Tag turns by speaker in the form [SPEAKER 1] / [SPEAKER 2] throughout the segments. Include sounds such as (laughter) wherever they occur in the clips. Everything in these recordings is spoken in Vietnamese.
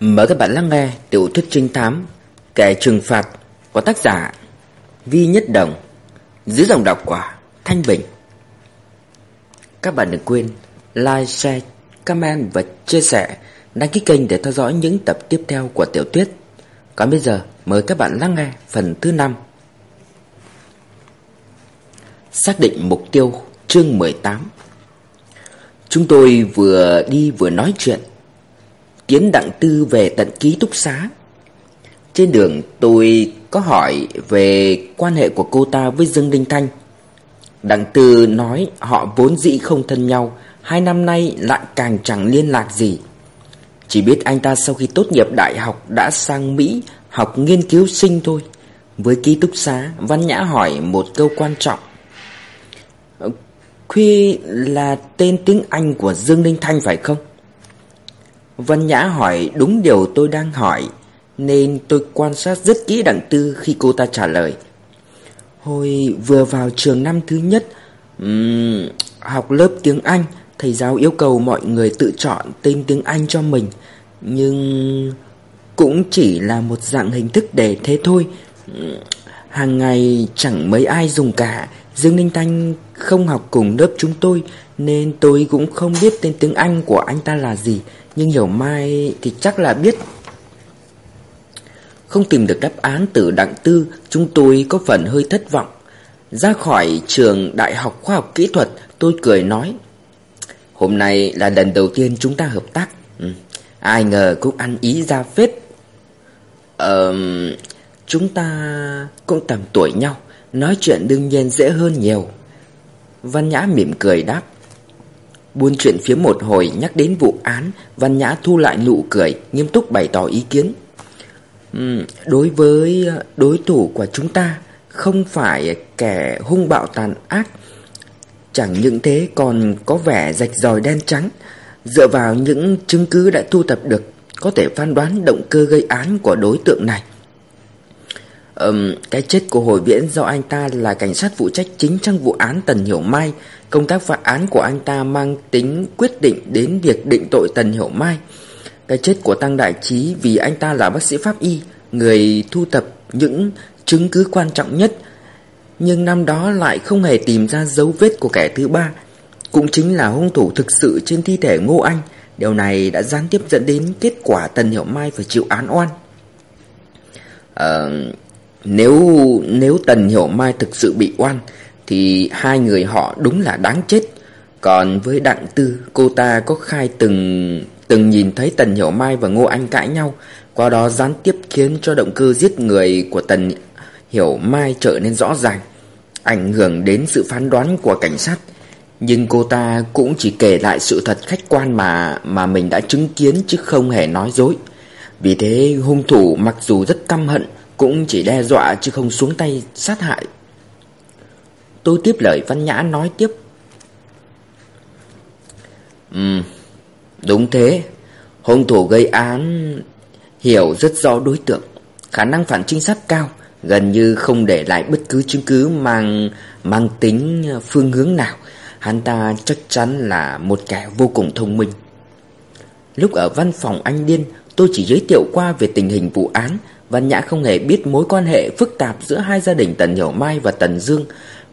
[SPEAKER 1] Mời các bạn lắng nghe tiểu thuyết trinh thám Kẻ trừng phạt của tác giả Vi Nhất Đồng Dưới dòng đọc của Thanh Bình. Các bạn đừng quên like, share, comment và chia sẻ Đăng ký kênh để theo dõi những tập tiếp theo của tiểu thuyết. Còn bây giờ mời các bạn lắng nghe phần thứ 5 Xác định mục tiêu chương 18 Chúng tôi vừa đi vừa nói chuyện Tiến Đặng Tư về tận ký túc xá. Trên đường tôi có hỏi về quan hệ của cô ta với Dương Đinh Thanh. Đặng Tư nói họ vốn dĩ không thân nhau Hai năm nay lại càng chẳng liên lạc gì. Chỉ biết anh ta sau khi tốt nghiệp đại học đã sang Mỹ học nghiên cứu sinh thôi. Với ký túc xá, Văn Nhã hỏi một câu quan trọng. Khuy là tên tiếng Anh của Dương Đinh Thanh phải không? Văn Nhã hỏi đúng điều tôi đang hỏi Nên tôi quan sát rất kỹ đặng tư khi cô ta trả lời. Hồi vừa vào trường năm thứ nhất um, Học lớp tiếng Anh Thầy giáo yêu cầu mọi người tự chọn tên tiếng Anh cho mình Nhưng cũng chỉ là một dạng hình thức để thế thôi. Hàng ngày chẳng mấy ai dùng cả Dương Ninh Thanh không học cùng lớp chúng tôi Nên tôi cũng không biết tên tiếng Anh của anh ta là gì nhưng Hiểu Mai thì chắc là biết. Không tìm được đáp án từ đặng tư, Chúng tôi có phần hơi thất vọng. Ra khỏi trường Đại học Khoa học Kỹ thuật, Tôi cười nói, Hôm nay là lần đầu tiên chúng ta hợp tác. Ừ. Ai ngờ cũng ăn ý ra phết. Ờ... Chúng ta cũng tầm tuổi nhau, Nói chuyện đương nhiên dễ hơn nhiều. Văn Nhã mỉm cười đáp Buôn chuyện phía một hồi nhắc đến vụ án Văn Nhã thu lại nụ cười Nghiêm túc bày tỏ ý kiến. Uhm, Đối với ờ, đối thủ của chúng ta Không phải kẻ hung bạo tàn ác Chẳng những thế còn có vẻ rạch ròi đen trắng. Dựa vào những chứng cứ đã thu thập được Có thể phán đoán động cơ gây án của đối tượng này. Um, Cái chết của hồi viễn do anh ta là cảnh sát phụ trách chính trong vụ án Tần Hiểu Mai Công tác phá án của anh ta mang tính quyết định đến việc định tội Tần Hiểu Mai. Cái chết của Tăng Đại Trí vì anh ta là bác sĩ pháp y, Người thu thập những chứng cứ quan trọng nhất. Nhưng năm đó lại không hề tìm ra dấu vết của kẻ thứ ba. Cũng chính là hung thủ thực sự trên thi thể Ngô Anh. Điều này đã gián tiếp dẫn đến kết quả Tần Hiểu Mai phải chịu án oan. Ờ... Nếu nếu Tần Hiểu Mai thực sự bị oan thì hai người họ đúng là đáng chết. Còn với Đặng Tư, Cô ta có khai từng từng nhìn thấy Tần Hiểu Mai và Ngô Anh cãi nhau, Qua đó gián tiếp khiến cho động cơ giết người của Tần Hiểu Mai trở nên rõ ràng, Ảnh hưởng đến sự phán đoán của cảnh sát. Nhưng cô ta cũng chỉ kể lại sự thật khách quan mà mà mình đã chứng kiến chứ không hề nói dối. Vì thế hung thủ mặc dù rất căm hận, cũng chỉ đe dọa chứ không xuống tay sát hại. Tôi tiếp lời Văn Nhã nói tiếp. Ừ Đúng thế. Hung thủ gây án Hiểu rất rõ đối tượng. Khả năng phản trinh sát cao, Gần như không để lại bất cứ chứng cứ mang mang tính phương hướng nào. Hắn ta chắc chắn là một kẻ vô cùng thông minh. Lúc ở văn phòng anh Điên, Tôi chỉ giới thiệu qua về tình hình vụ án. Văn Nhã không hề biết mối quan hệ phức tạp giữa hai gia đình Tần Hiểu Mai và Tần Dương.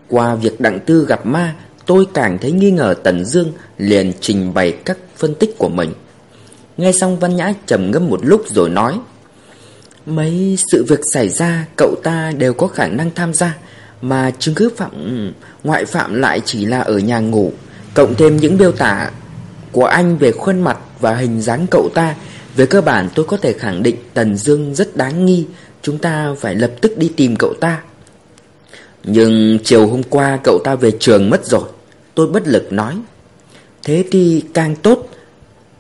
[SPEAKER 1] Qua việc Đặng Tư gặp ma, tôi càng thấy nghi ngờ Tần Dương liền trình bày các phân tích của mình. Nghe xong Văn Nhã trầm ngâm một lúc rồi nói Mấy sự việc xảy ra cậu ta đều có khả năng tham gia Mà chứng cứ phạm ngoại phạm lại chỉ là ở nhà ngủ Cộng thêm những biêu tả của anh về khuôn mặt và hình dáng cậu ta về cơ bản tôi có thể khẳng định Tần Dương rất đáng nghi Chúng ta phải lập tức đi tìm cậu ta nhưng chiều hôm qua cậu ta về trường mất rồi. Tôi bất lực nói. Thế thì càng tốt.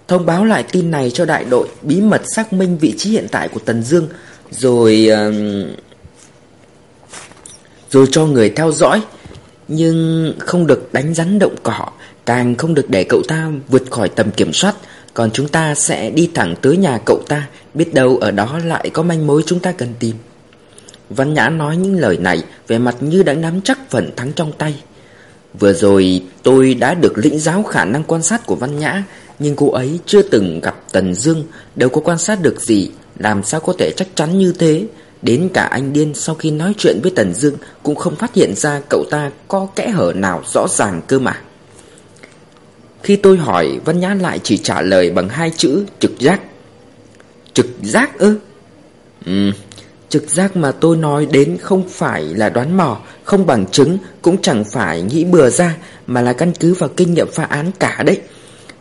[SPEAKER 1] Thông báo lại tin này cho đại đội Bí mật xác minh vị trí hiện tại của Tần Dương Rồi uh, Rồi cho người theo dõi. Nhưng không được đánh rắn động cỏ Càng không được để cậu ta vượt khỏi tầm kiểm soát. Còn chúng ta sẽ đi thẳng tới nhà cậu ta Biết đâu ở đó lại có manh mối chúng ta cần tìm. Văn Nhã nói những lời này Về mặt như đã nắm chắc phần thắng trong tay. Vừa rồi, tôi đã được lĩnh giáo khả năng quan sát của Văn Nhã, Nhưng cô ấy chưa từng gặp Tần Dương. Đâu có quan sát được gì, Làm sao có thể chắc chắn như thế? Đến cả anh điên sau khi nói chuyện với Tần Dương Cũng không phát hiện ra cậu ta có kẽ hở nào rõ ràng cơ mà. Khi tôi hỏi, Văn Nhã lại chỉ trả lời bằng hai chữ trực giác Trực giác ư? Ừ. Trực giác mà tôi nói đến không phải là đoán mò, Không bằng chứng, Cũng chẳng phải nghĩ bừa ra, Mà là căn cứ vào kinh nghiệm phá án cả đấy.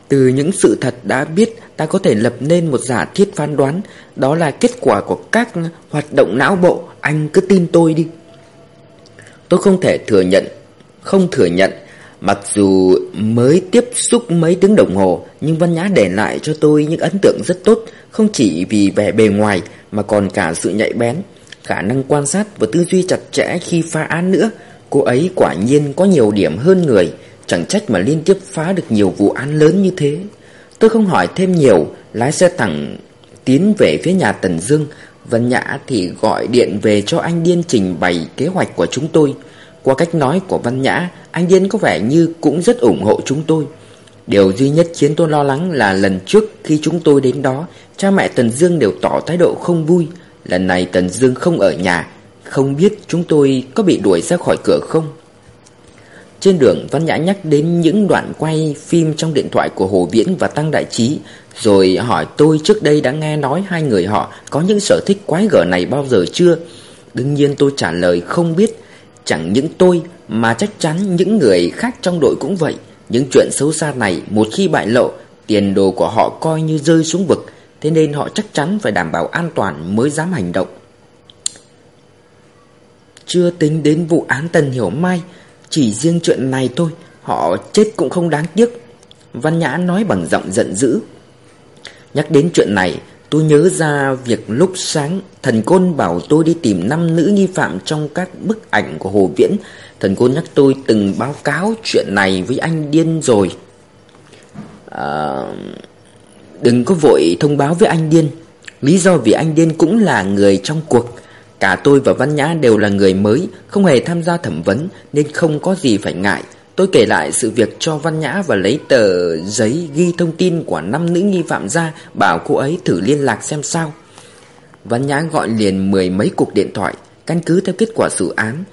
[SPEAKER 1] Từ những sự thật đã biết, Ta có thể lập nên một giả thiết phán đoán, Đó là kết quả của các hoạt động não bộ, Anh cứ tin tôi đi. Tôi không thể thừa nhận, Không thừa nhận Mặc dù mới tiếp xúc mấy tiếng đồng hồ, Nhưng Văn Nhã để lại cho tôi những ấn tượng rất tốt, Không chỉ vì vẻ bề ngoài Mà còn cả sự nhạy bén, Khả năng quan sát và tư duy chặt chẽ khi phá án nữa. Cô ấy quả nhiên có nhiều điểm hơn người, Chẳng trách mà liên tiếp phá được nhiều vụ án lớn như thế. Tôi không hỏi thêm nhiều, Lái xe thẳng tiến về phía nhà Tần Dương. Văn Nhã thì gọi điện về cho anh Điên trình bày kế hoạch của chúng tôi. Qua cách nói của Văn Nhã, Anh Điên có vẻ như cũng rất ủng hộ chúng tôi. Điều duy nhất khiến tôi lo lắng là lần trước khi chúng tôi đến đó, Cha mẹ Tần Dương đều tỏ thái độ không vui. Lần này Tần Dương không ở nhà, Không biết chúng tôi có bị đuổi ra khỏi cửa không? Trên đường, Văn Nhã nhắc đến những đoạn quay phim trong điện thoại của Hồ Viễn và Tăng Đại Trí, Rồi hỏi tôi trước đây đã nghe nói hai người họ có những sở thích quái gở này bao giờ chưa? Đương nhiên tôi trả lời không biết Chẳng những tôi, mà chắc chắn những người khác trong đội cũng vậy. Những chuyện xấu xa này, một khi bại lộ, Tiền đồ của họ coi như rơi xuống vực. Thế nên họ chắc chắn phải đảm bảo an toàn mới dám hành động. Chưa tính đến vụ án Tần Hiểu Mai, Chỉ riêng chuyện này thôi, Họ chết cũng không đáng tiếc. Văn Nhã nói bằng giọng giận dữ. Nhắc đến chuyện này Tôi nhớ ra việc lúc sáng Thần Côn bảo tôi đi tìm năm nữ nghi phạm Trong các bức ảnh của Hồ Viễn. Thần Côn nhắc tôi từng báo cáo chuyện này với anh Điên rồi. À, Đừng có vội thông báo với anh Điên. Lý do vì anh Điên cũng là người trong cuộc. Cả tôi và Văn Nhã đều là người mới Không hề tham gia thẩm vấn Nên không có gì phải ngại. Tôi kể lại sự việc cho Văn Nhã Và lấy tờ giấy ghi thông tin Của năm nữ nghi phạm ra, Bảo cô ấy thử liên lạc xem sao. Văn Nhã gọi liền mười mấy cuộc điện thoại, Căn cứ theo kết quả xử án.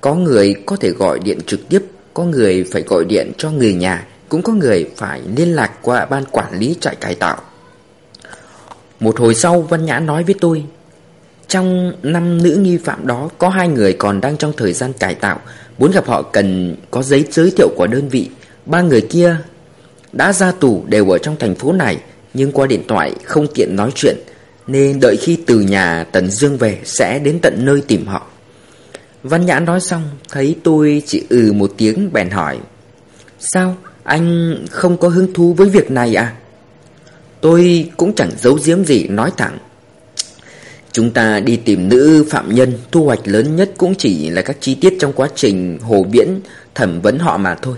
[SPEAKER 1] Có người có thể gọi điện trực tiếp, Có người phải gọi điện cho người nhà, cũng có người phải liên lạc qua ban quản lý trại cải tạo. Một hồi sau, Văn Nhã nói với tôi, Trong năm nữ nghi phạm đó Có hai người còn đang trong thời gian cải tạo. Muốn gặp họ cần có giấy giới thiệu của đơn vị. Ba người kia đã ra tù đều ở trong thành phố này, Nhưng qua điện thoại không tiện nói chuyện, Nên đợi khi từ nhà Tần Dương về Sẽ đến tận nơi tìm họ. Văn Nhã nói xong, Thấy tôi chỉ ừ một tiếng bèn hỏi, Sao anh không có hứng thú với việc này à? Tôi cũng chẳng giấu giếm gì, nói thẳng. Chúng ta đi tìm nữ phạm nhân Thu hoạch lớn nhất cũng chỉ là các chi tiết trong quá trình Hồ Viễn thẩm vấn họ mà thôi.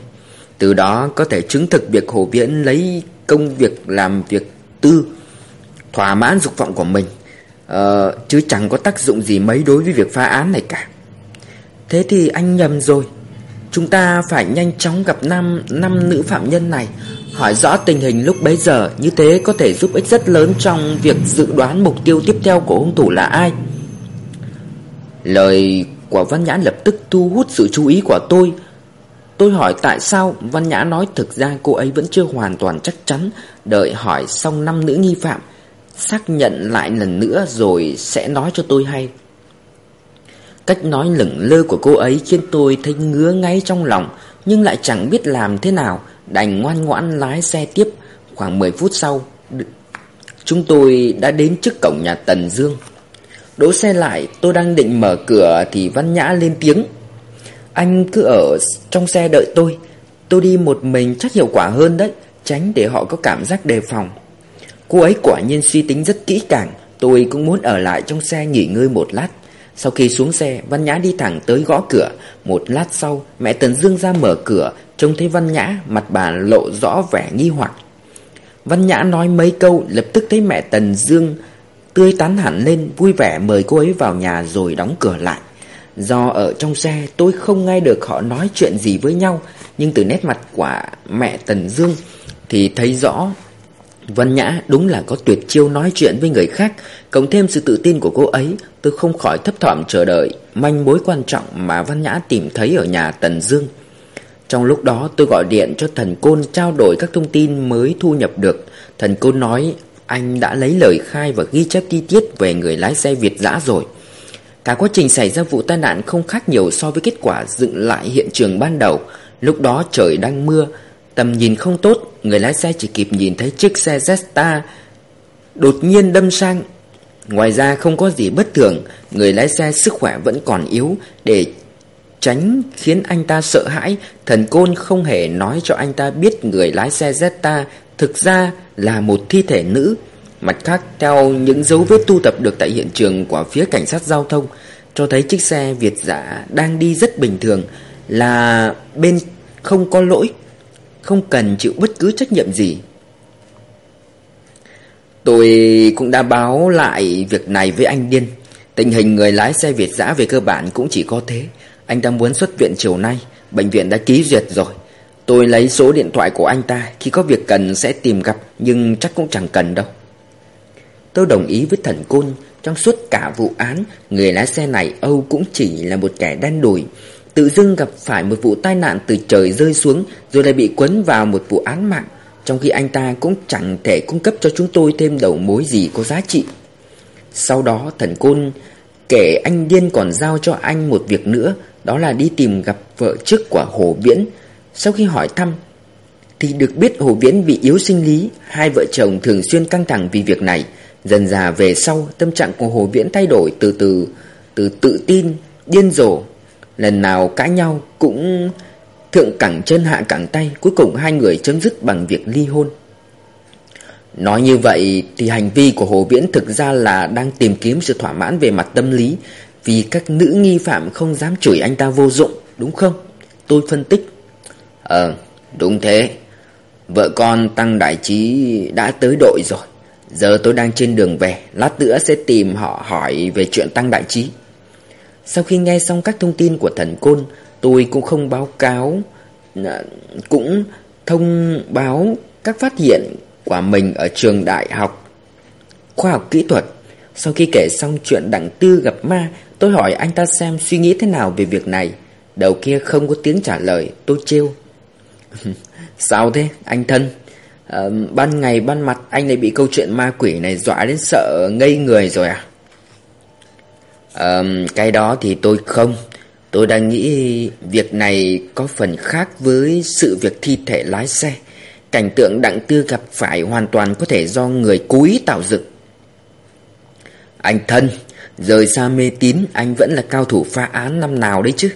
[SPEAKER 1] Từ đó có thể chứng thực việc Hồ Viễn lấy công việc làm việc tư Thỏa mãn dục vọng của mình ờ, Chứ chẳng có tác dụng gì mấy đối với việc phá án này cả. Thế thì anh nhầm rồi. Chúng ta phải nhanh chóng gặp năm năm nữ phạm nhân này. Hỏi rõ tình hình lúc bấy giờ, Như thế có thể giúp ích rất lớn trong việc dự đoán mục tiêu tiếp theo của hung thủ là ai. Lời của Văn Nhã lập tức thu hút sự chú ý của tôi. Tôi hỏi tại sao? Văn Nhã nói thực ra cô ấy vẫn chưa hoàn toàn chắc chắn. Đợi hỏi xong năm nữ nghi phạm, Xác nhận lại lần nữa rồi sẽ nói cho tôi hay. Cách nói lửng lơ của cô ấy khiến tôi thấy ngứa ngay trong lòng, Nhưng lại chẳng biết làm thế nào. Đành ngoan ngoãn lái xe tiếp. Khoảng 10 phút sau Chúng tôi đã đến trước cổng nhà Tần Dương. Đỗ xe lại, tôi đang định mở cửa Thì Văn Nhã lên tiếng. Anh cứ ở trong xe đợi tôi. Tôi đi một mình chắc hiệu quả hơn đấy, Tránh để họ có cảm giác đề phòng. Cô ấy quả nhiên suy tính rất kỹ càng, Tôi cũng muốn ở lại trong xe nghỉ ngơi một lát. Sau khi xuống xe, Văn Nhã đi thẳng tới gõ cửa. Một lát sau, mẹ Tần Dương ra mở cửa Trông thấy Văn Nhã, Mặt bà lộ rõ vẻ nghi hoặc. Văn Nhã nói mấy câu, Lập tức thấy mẹ Tần Dương Tươi tắn hẳn lên, vui vẻ mời cô ấy vào nhà Rồi đóng cửa lại. Do ở trong xe, tôi không nghe được họ nói chuyện gì với nhau, Nhưng từ nét mặt của mẹ Tần Dương Thì thấy rõ Văn Nhã đúng là có tuyệt chiêu nói chuyện với người khác, Cộng thêm sự tự tin của cô ấy, Tôi không khỏi thấp thỏm chờ đợi. Manh mối quan trọng mà Văn Nhã tìm thấy ở nhà Tần Dương. Trong lúc đó tôi gọi điện cho thần Côn Trao đổi các thông tin mới thu nhập được. Thần Côn nói, anh đã lấy lời khai và ghi chép chi tiết về người lái xe Việt dã rồi. Cả quá trình xảy ra vụ tai nạn không khác nhiều so với kết quả dựng lại hiện trường ban đầu. Lúc đó trời đang mưa, Tầm nhìn không tốt, Người lái xe chỉ kịp nhìn thấy chiếc xe Zesta Đột nhiên đâm sang. Ngoài ra không có gì bất thường, Người lái xe sức khỏe vẫn còn yếu, Để tránh khiến anh ta sợ hãi. Thần Côn không hề nói cho anh ta biết Người lái xe Zeta thực ra là một thi thể nữ. Mặt khác, theo những dấu vết tu tập được tại hiện trường của phía cảnh sát giao thông, Cho thấy chiếc xe Việt giả đang đi rất bình thường, Là bên không có lỗi, Không cần chịu bất cứ trách nhiệm gì. Tôi cũng đã báo lại việc này với anh Điên. Tình hình người lái xe Việt giã về cơ bản cũng chỉ có thế. Anh ta muốn xuất viện chiều nay. Bệnh viện đã ký duyệt rồi. Tôi lấy số điện thoại của anh ta. Khi có việc cần sẽ tìm gặp, Nhưng chắc cũng chẳng cần đâu. Tôi đồng ý với thần côn. Trong suốt cả vụ án, Người lái xe này, Âu, cũng chỉ là một kẻ đen đủi. Tự dưng gặp phải một vụ tai nạn từ trời rơi xuống, Rồi lại bị quấn vào một vụ án mạng. Trong khi anh ta cũng chẳng thể cung cấp cho chúng tôi thêm đầu mối gì có giá trị. Sau đó, thần côn kể anh điên còn giao cho anh một việc nữa. Đó là đi tìm gặp vợ trước của Hồ Viễn. Sau khi hỏi thăm Thì được biết Hồ Viễn bị yếu sinh lý. Hai vợ chồng thường xuyên căng thẳng vì việc này. Dần già về sau Tâm trạng của Hồ Viễn thay đổi từ từ Từ tự tin, điên rồ. Lần nào cãi nhau cũng thượng cẳng chân hạ cẳng tay. Cuối cùng hai người chấm dứt bằng việc ly hôn. Nói như vậy thì hành vi của Hồ Viễn thực ra là đang tìm kiếm sự thỏa mãn về mặt tâm lý. Vì các nữ nghi phạm không dám chửi anh ta vô dụng, đúng không? Tôi phân tích. Ờ đúng thế. Vợ con Tăng Đại Trí đã tới đội rồi. Giờ tôi đang trên đường về, Lát nữa sẽ tìm họ hỏi về chuyện Tăng Đại Trí. Sau khi nghe xong các thông tin của thần côn, Tôi cũng không báo cáo Cũng thông báo các phát hiện của mình ở trường đại học Khoa học kỹ thuật. Sau khi kể xong chuyện đặng tư gặp ma Tôi hỏi anh ta xem suy nghĩ thế nào về việc này. Đầu kia không có tiếng trả lời Tôi trêu. (laughs) Sao thế anh thân? À, Ban ngày ban mặt anh lại bị câu chuyện ma quỷ này dọa đến sợ ngây người rồi à? À, Cái đó thì tôi không. Tôi đang nghĩ việc này có phần khác với sự việc thi thể lái xe. Cảnh tượng đặng tư gặp phải hoàn toàn có thể do người cố ý tạo dựng. Anh thân, rời xa mê tín, anh vẫn là cao thủ phá án năm nào đấy chứ?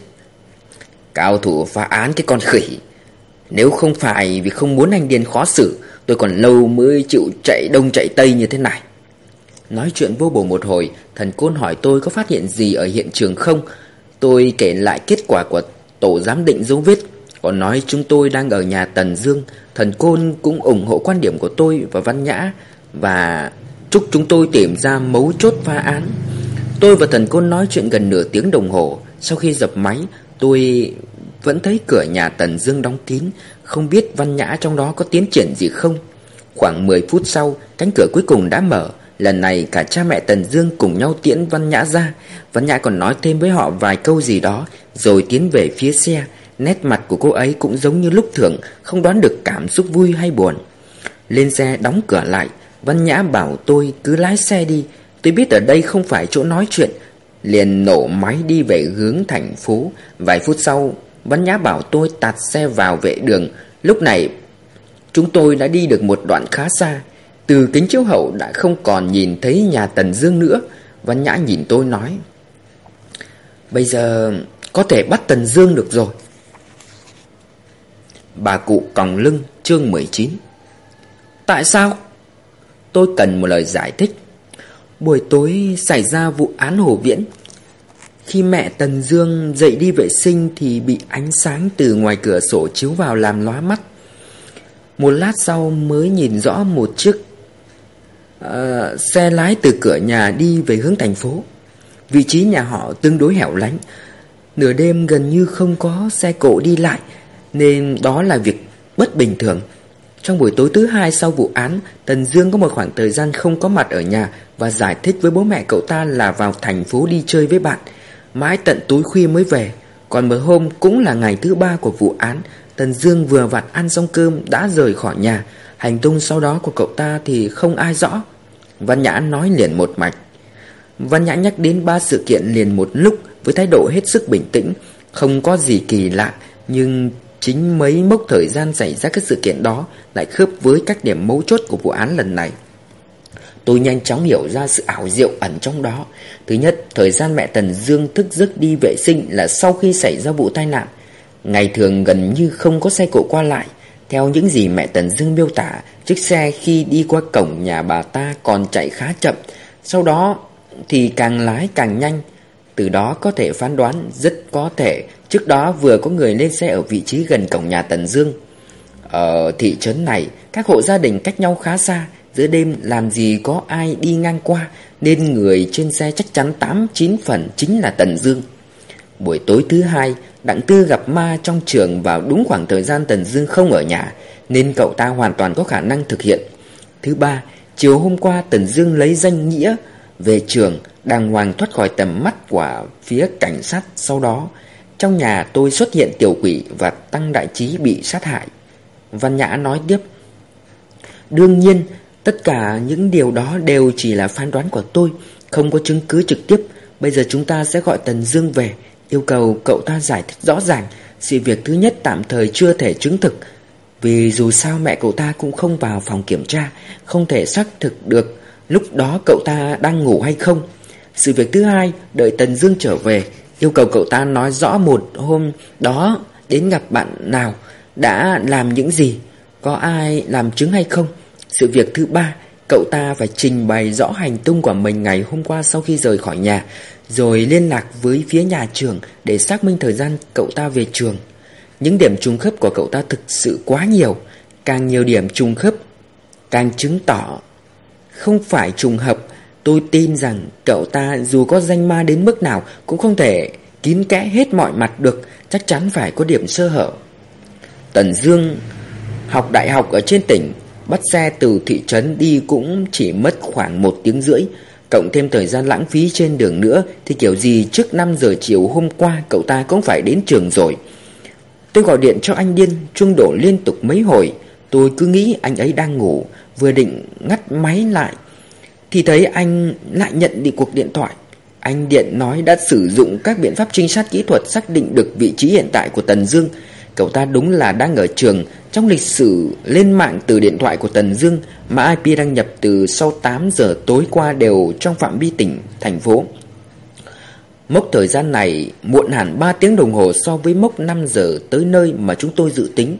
[SPEAKER 1] Cao thủ phá án cái con khỉ. Nếu không phải vì không muốn anh điền khó xử, Tôi còn lâu mới chịu chạy đông chạy tây như thế này. Nói chuyện vô bổ một hồi, Thần Côn hỏi tôi có phát hiện gì ở hiện trường không? Tôi kể lại kết quả của tổ giám định dấu vết. Còn nói chúng tôi đang ở nhà Tần Dương. Thần Côn cũng ủng hộ quan điểm của tôi và Văn Nhã Và chúc chúng tôi tìm ra mấu chốt phá án. Tôi và thần Côn nói chuyện gần nửa tiếng đồng hồ. Sau khi dập máy, Tôi vẫn thấy cửa nhà Tần Dương đóng kín. Không biết Văn Nhã trong đó có tiến triển gì không. Khoảng 10 phút sau, Cánh cửa cuối cùng đã mở. Lần này cả cha mẹ Tần Dương cùng nhau tiễn Văn Nhã ra. Văn Nhã còn nói thêm với họ vài câu gì đó, Rồi tiến về phía xe. Nét mặt của cô ấy cũng giống như lúc thường, Không đoán được cảm xúc vui hay buồn. Lên xe đóng cửa lại, Văn Nhã bảo tôi cứ lái xe đi. Tôi biết ở đây không phải chỗ nói chuyện. Liền nổ máy đi về hướng thành phố. Vài phút sau, Văn Nhã bảo tôi tạt xe vào vệ đường. Lúc này, Chúng tôi đã đi được một đoạn khá xa. Từ kính chiếu hậu đã không còn nhìn thấy nhà Tần Dương nữa. Văn Nhã nhìn tôi nói, Bây giờ có thể bắt Tần Dương được rồi. Bà cụ còng lưng, chương 19 Tại sao? Tôi cần một lời giải thích. Buổi tối xảy ra vụ án Hồ Viễn Khi mẹ Tần Dương dậy đi vệ sinh Thì bị ánh sáng từ ngoài cửa sổ chiếu vào làm lóa mắt Một lát sau mới nhìn rõ một chiếc uh, xe lái từ cửa nhà đi về hướng thành phố. Vị trí nhà họ tương đối hẻo lánh, nửa đêm gần như không có xe cộ đi lại, nên đó là việc bất bình thường. Trong buổi tối thứ hai sau vụ án, Tần Dương có một khoảng thời gian không có mặt ở nhà Và giải thích với bố mẹ cậu ta là vào thành phố đi chơi với bạn. Mãi tận tối khuya mới về. Còn một hôm cũng là ngày thứ ba của vụ án, Tần Dương vừa vặt ăn xong cơm đã rời khỏi nhà. Hành tung sau đó của cậu ta thì không ai rõ. Văn Nhã nói liền một mạch. Văn Nhã nhắc đến ba sự kiện liền một lúc Với thái độ hết sức bình tĩnh, Không có gì kỳ lạ, Nhưng chính mấy mốc thời gian xảy ra các sự kiện đó Lại khớp với các điểm mấu chốt của vụ án lần này. Tôi nhanh chóng hiểu ra sự ảo diệu ẩn trong đó. Thứ nhất, thời gian mẹ Tần Dương thức giấc đi vệ sinh là sau khi xảy ra vụ tai nạn. Ngày thường gần như không có xe cộ qua lại. Theo những gì mẹ Tần Dương miêu tả Chiếc xe khi đi qua cổng nhà bà ta còn chạy khá chậm. Sau đó thì càng lái càng nhanh. Từ đó có thể phán đoán rất có thể Trước đó vừa có người lên xe ở vị trí gần cổng nhà Tần Dương. Ở thị trấn này, Các hộ gia đình cách nhau khá xa, Giữa đêm làm gì có ai đi ngang qua, Nên người trên xe chắc chắn 8-9 phần chính là Tần Dương. Buổi tối thứ hai, Đặng Tư gặp ma trong trường vào đúng khoảng thời gian Tần Dương không ở nhà, Nên cậu ta hoàn toàn có khả năng thực hiện. Thứ ba, Chiều hôm qua Tần Dương lấy danh nghĩa Về trường Đàng hoàng thoát khỏi tầm mắt của phía cảnh sát Sau đó, Trong nhà tôi xuất hiện tiểu quỷ Và Tăng Đại Trí bị sát hại. Văn Nhã nói tiếp, Đương nhiên, Tất cả những điều đó đều chỉ là phán đoán của tôi, Không có chứng cứ trực tiếp. Bây giờ chúng ta sẽ gọi Tần Dương về, Yêu cầu cậu ta giải thích rõ ràng Sự việc thứ nhất tạm thời chưa thể chứng thực. Vì dù sao mẹ cậu ta cũng không vào phòng kiểm tra, Không thể xác thực được Lúc đó cậu ta đang ngủ hay không. Sự việc thứ hai Đợi Tần Dương trở về Yêu cầu cậu ta nói rõ một hôm đó Đến gặp bạn nào Đã làm những gì Có ai làm chứng hay không sự việc thứ ba, cậu ta phải trình bày rõ hành tung của mình ngày hôm qua sau khi rời khỏi nhà, rồi liên lạc với phía nhà trường để xác minh thời gian cậu ta về trường. Những điểm trùng khớp của cậu ta thực sự quá nhiều, càng nhiều điểm trùng khớp, càng chứng tỏ không phải trùng hợp. Tôi tin rằng cậu ta dù có danh ma đến mức nào cũng không thể kín kẽ hết mọi mặt được, chắc chắn phải có điểm sơ hở. Tần Dương học đại học ở trên tỉnh Bắt xe từ thị trấn đi cũng chỉ mất khoảng một tiếng rưỡi Cộng thêm thời gian lãng phí trên đường nữa Thì kiểu gì trước 5 giờ chiều hôm qua cậu ta cũng phải đến trường rồi Tôi gọi điện cho anh Điên Trung đổ liên tục mấy hồi Tôi cứ nghĩ anh ấy đang ngủ Vừa định ngắt máy lại thì thấy anh lại nhận đi cuộc điện thoại. Anh Điện nói đã sử dụng các biện pháp trinh sát kỹ thuật Xác định được vị trí hiện tại của Tần Dương. Cậu ta đúng là đang ở trường. Trong lịch sử lên mạng từ điện thoại của Tần Dương mà IP đăng nhập từ sau 8 giờ tối qua đều trong phạm vi tỉnh, thành phố. Mốc thời gian này muộn hẳn 3 tiếng đồng hồ so với mốc 5 giờ tới nơi mà chúng tôi dự tính.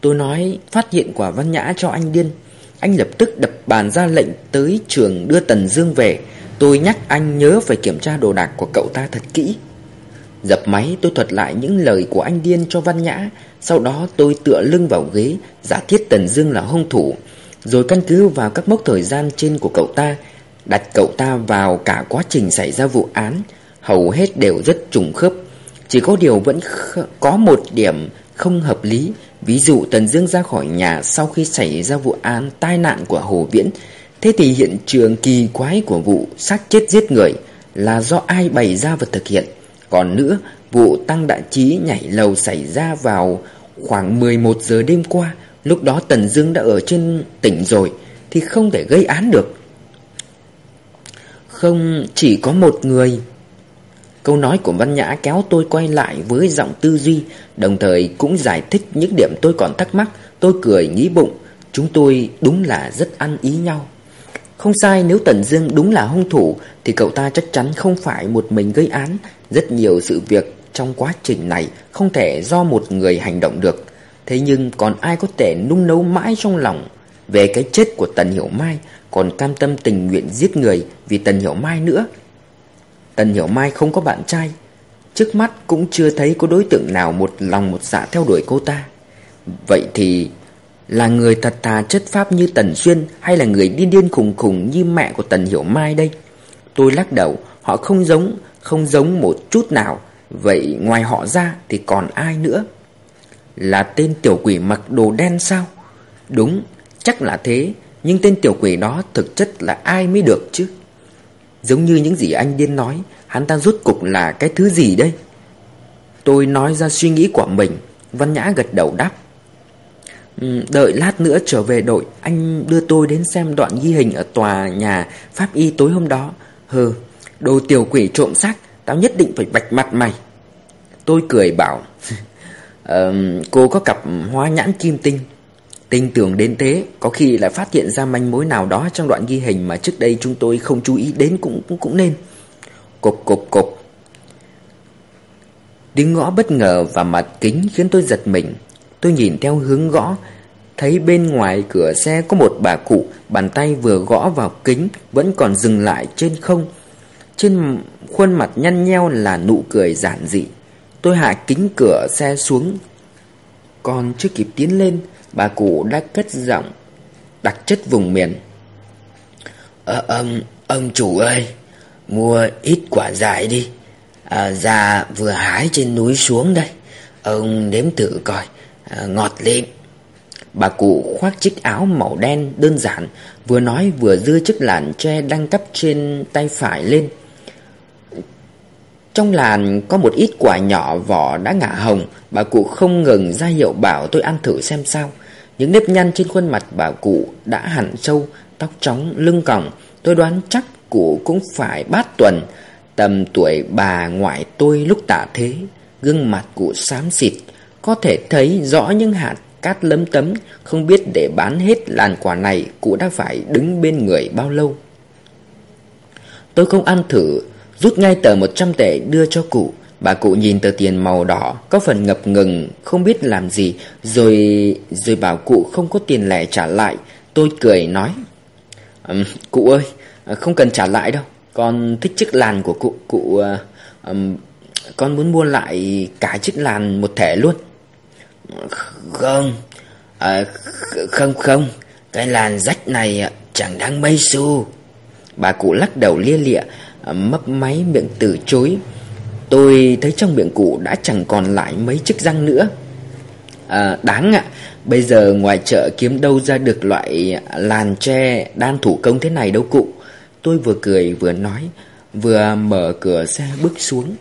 [SPEAKER 1] Tôi nói phát hiện quả văn nhã cho anh điên. Anh lập tức đập bàn ra lệnh tới trường đưa Tần Dương về. Tôi nhắc anh nhớ phải kiểm tra đồ đạc của cậu ta thật kỹ. Dập máy, tôi thuật lại những lời của anh Điên cho Văn Nhã. Sau đó tôi tựa lưng vào ghế, Giả thiết Tần Dương là hung thủ. Rồi căn cứ vào các mốc thời gian trên của cậu ta, Đặt cậu ta vào cả quá trình xảy ra vụ án, Hầu hết đều rất trùng khớp. Chỉ có điều vẫn có một điểm không hợp lý Ví dụ Tần Dương ra khỏi nhà sau khi xảy ra vụ án tai nạn của Hồ Viễn Thế thì hiện trường kỳ quái của vụ sát chết giết người Là do ai bày ra và thực hiện còn nữa, vụ Tăng Đại Trí nhảy lầu xảy ra vào khoảng 11 giờ đêm qua, lúc đó Tần Dương đã ở trên tỉnh rồi, thì không thể gây án được. Không chỉ có một người. Câu nói của Văn Nhã kéo tôi quay lại với giọng tư duy, đồng thời cũng giải thích những điểm tôi còn thắc mắc. Tôi cười nghĩ bụng, chúng tôi đúng là rất ăn ý nhau. Không sai nếu Tần Dương đúng là hung thủ Thì cậu ta chắc chắn không phải một mình gây án Rất nhiều sự việc trong quá trình này Không thể do một người hành động được Thế nhưng còn ai có thể nung nấu mãi trong lòng Về cái chết của Tần Hiểu Mai Còn cam tâm tình nguyện giết người Vì Tần Hiểu Mai nữa Tần Hiểu Mai không có bạn trai. Trước mắt cũng chưa thấy có đối tượng nào Một lòng một dạ theo đuổi cô ta. Vậy thì là người thật thà chất pháp như Tần Xuyên Hay là người điên điên khùng khùng như mẹ của Tần Hiểu Mai đây? Tôi lắc đầu Họ không giống Không giống một chút nào. Vậy ngoài họ ra thì còn ai nữa? Là tên tiểu quỷ mặc đồ đen sao? Đúng, chắc là thế Nhưng tên tiểu quỷ đó thực chất là ai mới được chứ? Giống như những gì anh Điên nói Hắn ta rút cục là cái thứ gì đây? Tôi nói ra suy nghĩ của mình Văn Nhã gật đầu đáp. Ừ, đợi lát nữa trở về đội Anh đưa tôi đến xem đoạn ghi hình Ở tòa nhà Pháp Y tối hôm đó. Hừ Đồ tiểu quỷ trộm xác Tao nhất định phải bạch mặt mày. Tôi cười bảo (laughs) uh, Cô có cặp hoa nhãn kim tinh Tinh tưởng đến thế Có khi lại phát hiện ra manh mối nào đó Trong đoạn ghi hình mà trước đây chúng tôi không chú ý đến cũng cũng, cũng nên. Cục cục cục. Tiếng gõ bất ngờ và mặt kính khiến tôi giật mình. Tôi nhìn theo hướng gõ Thấy bên ngoài cửa xe có một bà cụ Bàn tay vừa gõ vào kính Vẫn còn dừng lại trên không. Trên khuôn mặt nhăn nheo là nụ cười giản dị. Tôi hạ kính cửa xe xuống. Còn chưa kịp tiến lên Bà cụ đã cất giọng Đặc chất vùng miền Ờ ông, ông chủ ơi Mua ít quả dại đi. À, Già vừa hái trên núi xuống đây. Ông nếm thử coi à, Ngọt lịm. Bà cụ khoác chiếc áo màu đen đơn giản Vừa nói vừa đưa chiếc làn tre đang cắp trên tay phải lên. Trong làn có một ít quả nhỏ vỏ đã ngả hồng. Bà cụ không ngừng ra hiệu bảo tôi ăn thử xem sao. Những nếp nhăn trên khuôn mặt bà cụ đã hẳn sâu, Tóc trắng lưng còng. Tôi đoán chắc cụ cũng phải bát tuần. Tầm tuổi bà ngoại tôi lúc tả thế, Gương mặt cụ xám xịt. Có thể thấy rõ những hạt cát lấm tấm. Không biết để bán hết làn quả này Cụ đã phải đứng bên người bao lâu. Tôi không ăn thử, Rút ngay tờ 100 tệ đưa cho cụ. Bà cụ nhìn tờ tiền màu đỏ Có phần ngập ngừng Không biết làm gì Rồi rồi bảo cụ không có tiền lẻ trả lại. Tôi cười nói um, Cụ ơi Không cần trả lại đâu con thích chiếc làn của cụ Cụ um, Con muốn mua lại cả chiếc làn một thể luôn. Không à, Không không Cái làn rách này ờ, chẳng đáng mấy xu. Bà cụ lắc đầu lia lịa Mấp máy miệng từ chối. Tôi thấy trong miệng cụ đã chẳng còn lại mấy chiếc răng nữa. À, Đáng ạ. Bây giờ ngoài chợ kiếm đâu ra được loại làn tre đan thủ công thế này đâu cụ. Tôi vừa cười vừa nói Vừa mở cửa xe bước xuống.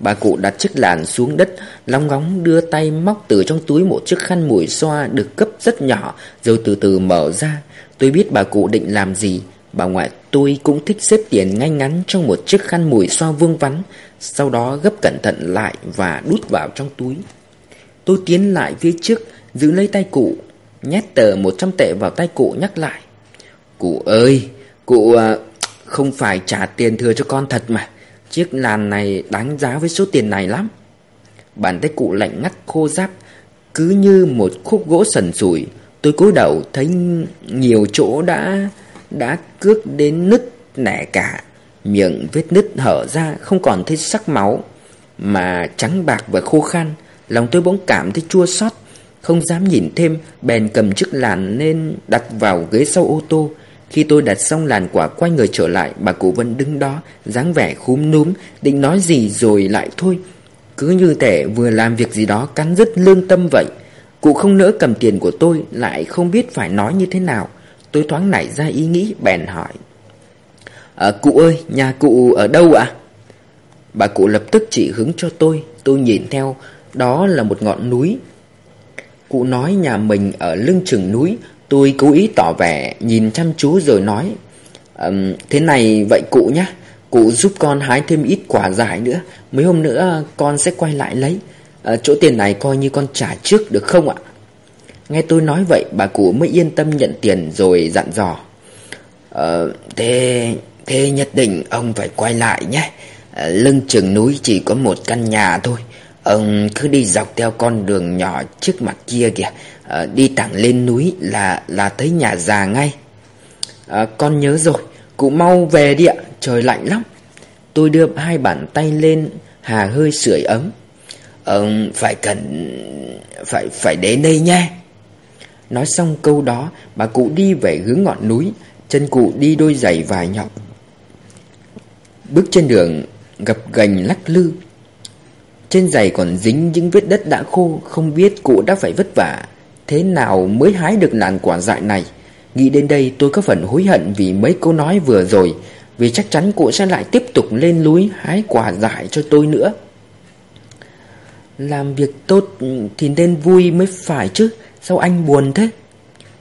[SPEAKER 1] Bà cụ đặt chiếc làn xuống đất Long ngóng đưa tay móc từ trong túi Một chiếc khăn mùi xoa được cấp rất nhỏ Rồi từ từ mở ra. Tôi biết bà cụ định làm gì. Bà ngoại tôi cũng thích xếp tiền ngay ngắn Trong một chiếc khăn mùi xoa vương vắn. Sau đó gấp cẩn thận lại Và đút vào trong túi. Tôi tiến lại phía trước Giữ lấy tay cụ Nhét tờ 100 tệ vào tay cụ nhắc lại. Cụ ơi Cụ à, không phải trả tiền thừa cho con thật mà. Chiếc làn này đáng giá với số tiền này lắm. Bàn tay cụ lạnh ngắt khô giáp, Cứ như một khúc gỗ sần sùi. Tôi cúi đầu thấy nhiều chỗ đã đã cước đến nứt nẻ cả. Miệng vết nứt hở ra, không còn thấy sắc máu, Mà trắng bạc và khô khan. Lòng tôi bỗng cảm thấy chua xót, Không dám nhìn thêm, Bèn cầm chiếc làn nên đặt vào ghế sau ô tô. Khi tôi đặt xong làn quả quay người trở lại, Bà cụ vẫn đứng đó, dáng vẻ khúm núm, Định nói gì rồi lại thôi. Cứ như thể vừa làm việc gì đó Cắn rứt lương tâm vậy. Cụ không nỡ cầm tiền của tôi, Lại không biết phải nói như thế nào. Tôi thoáng nảy ra ý nghĩ, bèn hỏi à, Cụ ơi nhà cụ ở đâu ạ? Bà cụ lập tức chỉ hướng cho tôi. Tôi nhìn theo. Đó là một ngọn núi. Cụ nói nhà mình ở lưng chừng núi. Tôi cố ý tỏ vẻ nhìn chăm chú rồi nói um, Thế này vậy cụ nhá. Cụ giúp con hái thêm ít quả giải nữa. Mấy hôm nữa con sẽ quay lại lấy. À, Chỗ tiền này coi như con trả trước được không ạ? Nghe tôi nói vậy bà cụ mới yên tâm nhận tiền rồi dặn dò ờ, Thế thế nhất định ông phải quay lại nhé. Ờ, lưng chừng núi chỉ có một căn nhà thôi. Ông cứ đi dọc theo con đường nhỏ trước mặt kia kìa. À, Đi thẳng lên núi là là thấy nhà già ngay. À, Con nhớ rồi Cụ mau về đi ạ Trời lạnh lắm. Tôi đưa hai bàn tay lên Hà hơi sưởi ấm. Ông phải cần Phải phải đến đây nha Nói xong câu đó Bà cụ đi về hướng ngọn núi Chân cụ đi đôi giày vài nhọc Bước trên đường Gập gành lắc lư. Trên giày còn dính những vết đất đã khô, Không biết cụ đã phải vất vả. Thế nào mới hái được làn quả dại này? Nghĩ đến đây tôi có phần hối hận vì mấy câu nói vừa rồi, Vì chắc chắn cụ sẽ lại tiếp tục lên núi hái quả dại cho tôi nữa. Làm việc tốt thì nên vui mới phải chứ, Sao anh buồn thế?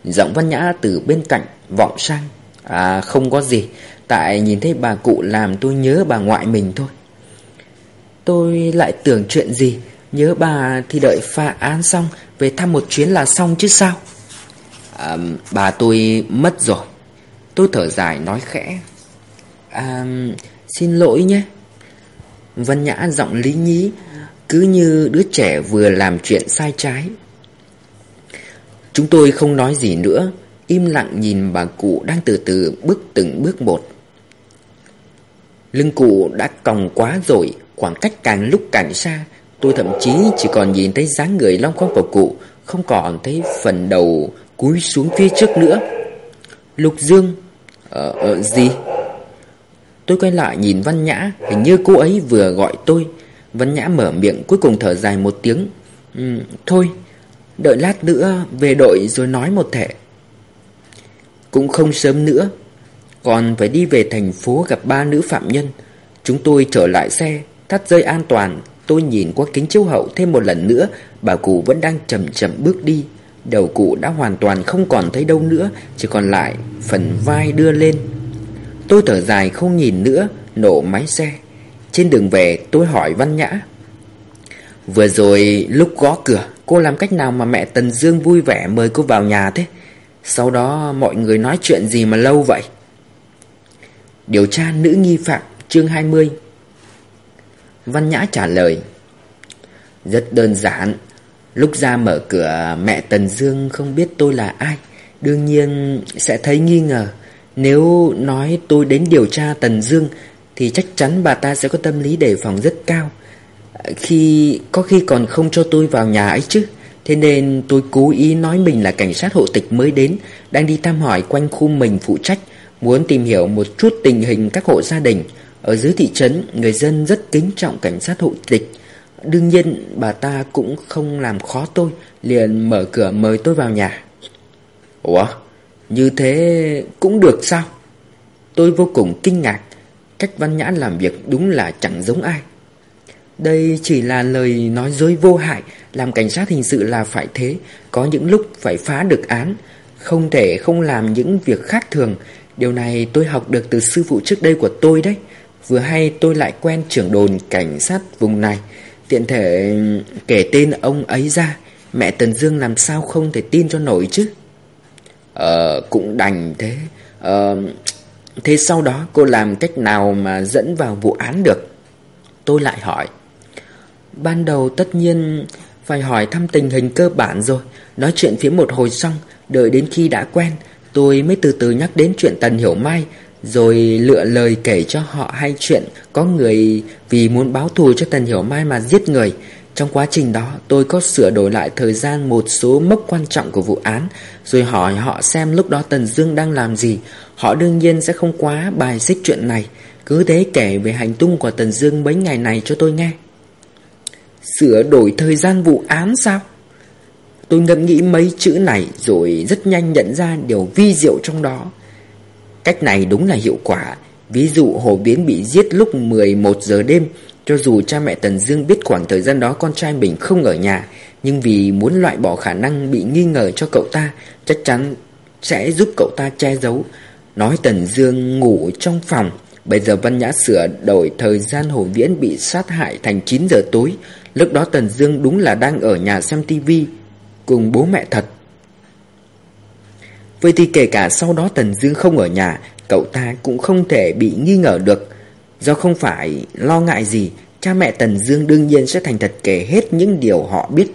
[SPEAKER 1] Giọng văn nhã từ bên cạnh vọng sang. À không có gì. Tại nhìn thấy bà cụ làm tôi nhớ bà ngoại mình thôi. Tôi lại tưởng chuyện gì? Nhớ bà thì đợi phá án xong Về thăm một chuyến là xong chứ sao? À, Bà tôi mất rồi. Tôi thở dài nói khẽ. À xin lỗi nhé. Vân Nhã giọng lý nhí Cứ như đứa trẻ vừa làm chuyện sai trái. Chúng tôi không nói gì nữa. Im lặng nhìn bà cụ đang từ từ bước từng bước một. Lưng cụ đã còng quá rồi Khoảng cách càng lúc càng xa Tôi thậm chí chỉ còn nhìn thấy dáng người long quang của cụ Không còn thấy phần đầu cúi xuống phía trước nữa. Lục Dương Ờ, ờ gì? Tôi quay lại nhìn Văn Nhã Hình như cô ấy vừa gọi tôi. Văn Nhã mở miệng cuối cùng thở dài một tiếng. Ừ, Thôi Đợi lát nữa về đội rồi nói một thể. Cũng không sớm nữa. Còn phải đi về thành phố gặp ba nữ phạm nhân. Chúng tôi trở lại xe, Thắt dây an toàn. Tôi nhìn qua kính chiếu hậu thêm một lần nữa. Bà cụ vẫn đang chậm chậm bước đi. Đầu cụ đã hoàn toàn không còn thấy đâu nữa, Chỉ còn lại phần vai đưa lên. Tôi thở dài không nhìn nữa, Nổ máy xe. Trên đường về, tôi hỏi Văn Nhã. Vừa rồi lúc gõ cửa, Cô làm cách nào mà mẹ Tần Dương vui vẻ mời cô vào nhà thế? Sau đó mọi người nói chuyện gì mà lâu vậy? Điều tra nữ nghi phạm, chương 20 Văn Nhã trả lời, Rất đơn giản. Lúc ra mở cửa, mẹ Tần Dương không biết tôi là ai. Đương nhiên sẽ thấy nghi ngờ. Nếu nói tôi đến điều tra Tần Dương, Thì chắc chắn bà ta sẽ có tâm lý đề phòng rất cao. Khi, có khi còn không cho tôi vào nhà ấy chứ. Thế nên tôi cố ý nói mình là cảnh sát hộ tịch mới đến Đang đi thăm hỏi quanh khu mình phụ trách Muốn tìm hiểu một chút tình hình các hộ gia đình. Ở dưới thị trấn Người dân rất kính trọng cảnh sát hộ tịch. Đương nhiên bà ta cũng không làm khó tôi Liền mở cửa mời tôi vào nhà. Ủa? Như thế cũng được sao? Tôi vô cùng kinh ngạc. Cách văn nhã làm việc đúng là chẳng giống ai đây chỉ là lời nói dối vô hại, Làm cảnh sát hình sự là phải thế. Có những lúc phải phá được án, Không thể không làm những việc khác thường. Điều này tôi học được từ sư phụ trước đây của tôi đấy. Vừa hay tôi lại quen trưởng đồn cảnh sát vùng này. Tiện thể ừ, kể tên ông ấy ra. Mẹ Tần Dương làm sao không thể tin cho nổi chứ? Ờ cũng đành thế. Ờ Thế sau đó cô làm cách nào mà dẫn vào vụ án được? Tôi lại hỏi. Ban đầu tất nhiên phải hỏi thăm tình hình cơ bản rồi. Nói chuyện phía một hồi xong, Đợi đến khi đã quen, Tôi mới từ từ nhắc đến chuyện Tần Hiểu Mai, rồi lựa lời kể cho họ hay chuyện Có người vì muốn báo thù cho Tần Hiểu Mai mà giết người. Trong quá trình đó, tôi có sửa đổi lại thời gian một số mốc quan trọng của vụ án, Rồi hỏi họ xem lúc đó Tần Dương đang làm gì. Họ đương nhiên sẽ không quá bài xích chuyện này. Cứ thế kể về hành tung của Tần Dương mấy ngày này cho tôi nghe. Sửa đổi thời gian vụ án sao? Tôi ngẫm nghĩ mấy chữ này rồi rất nhanh nhận ra điều vi diệu trong đó. Cách này đúng là hiệu quả. Ví dụ Hồ Biến bị giết lúc 11 giờ đêm, Cho dù cha mẹ Tần Dương biết khoảng thời gian đó con trai mình không ở nhà, Nhưng vì muốn loại bỏ khả năng bị nghi ngờ cho cậu ta, Chắc chắn sẽ giúp cậu ta che giấu. Nói Tần Dương ngủ trong phòng. Bây giờ Văn Nhã sửa đổi thời gian Hồ Viễn bị sát hại thành 9 giờ tối Lúc đó Tần Dương đúng là đang ở nhà xem tivi Cùng bố mẹ thật. Vậy thì kể cả sau đó Tần Dương không ở nhà, Cậu ta cũng không thể bị nghi ngờ được. Do không phải lo ngại gì, Cha mẹ Tần Dương đương nhiên sẽ thành thật kể hết những điều họ biết.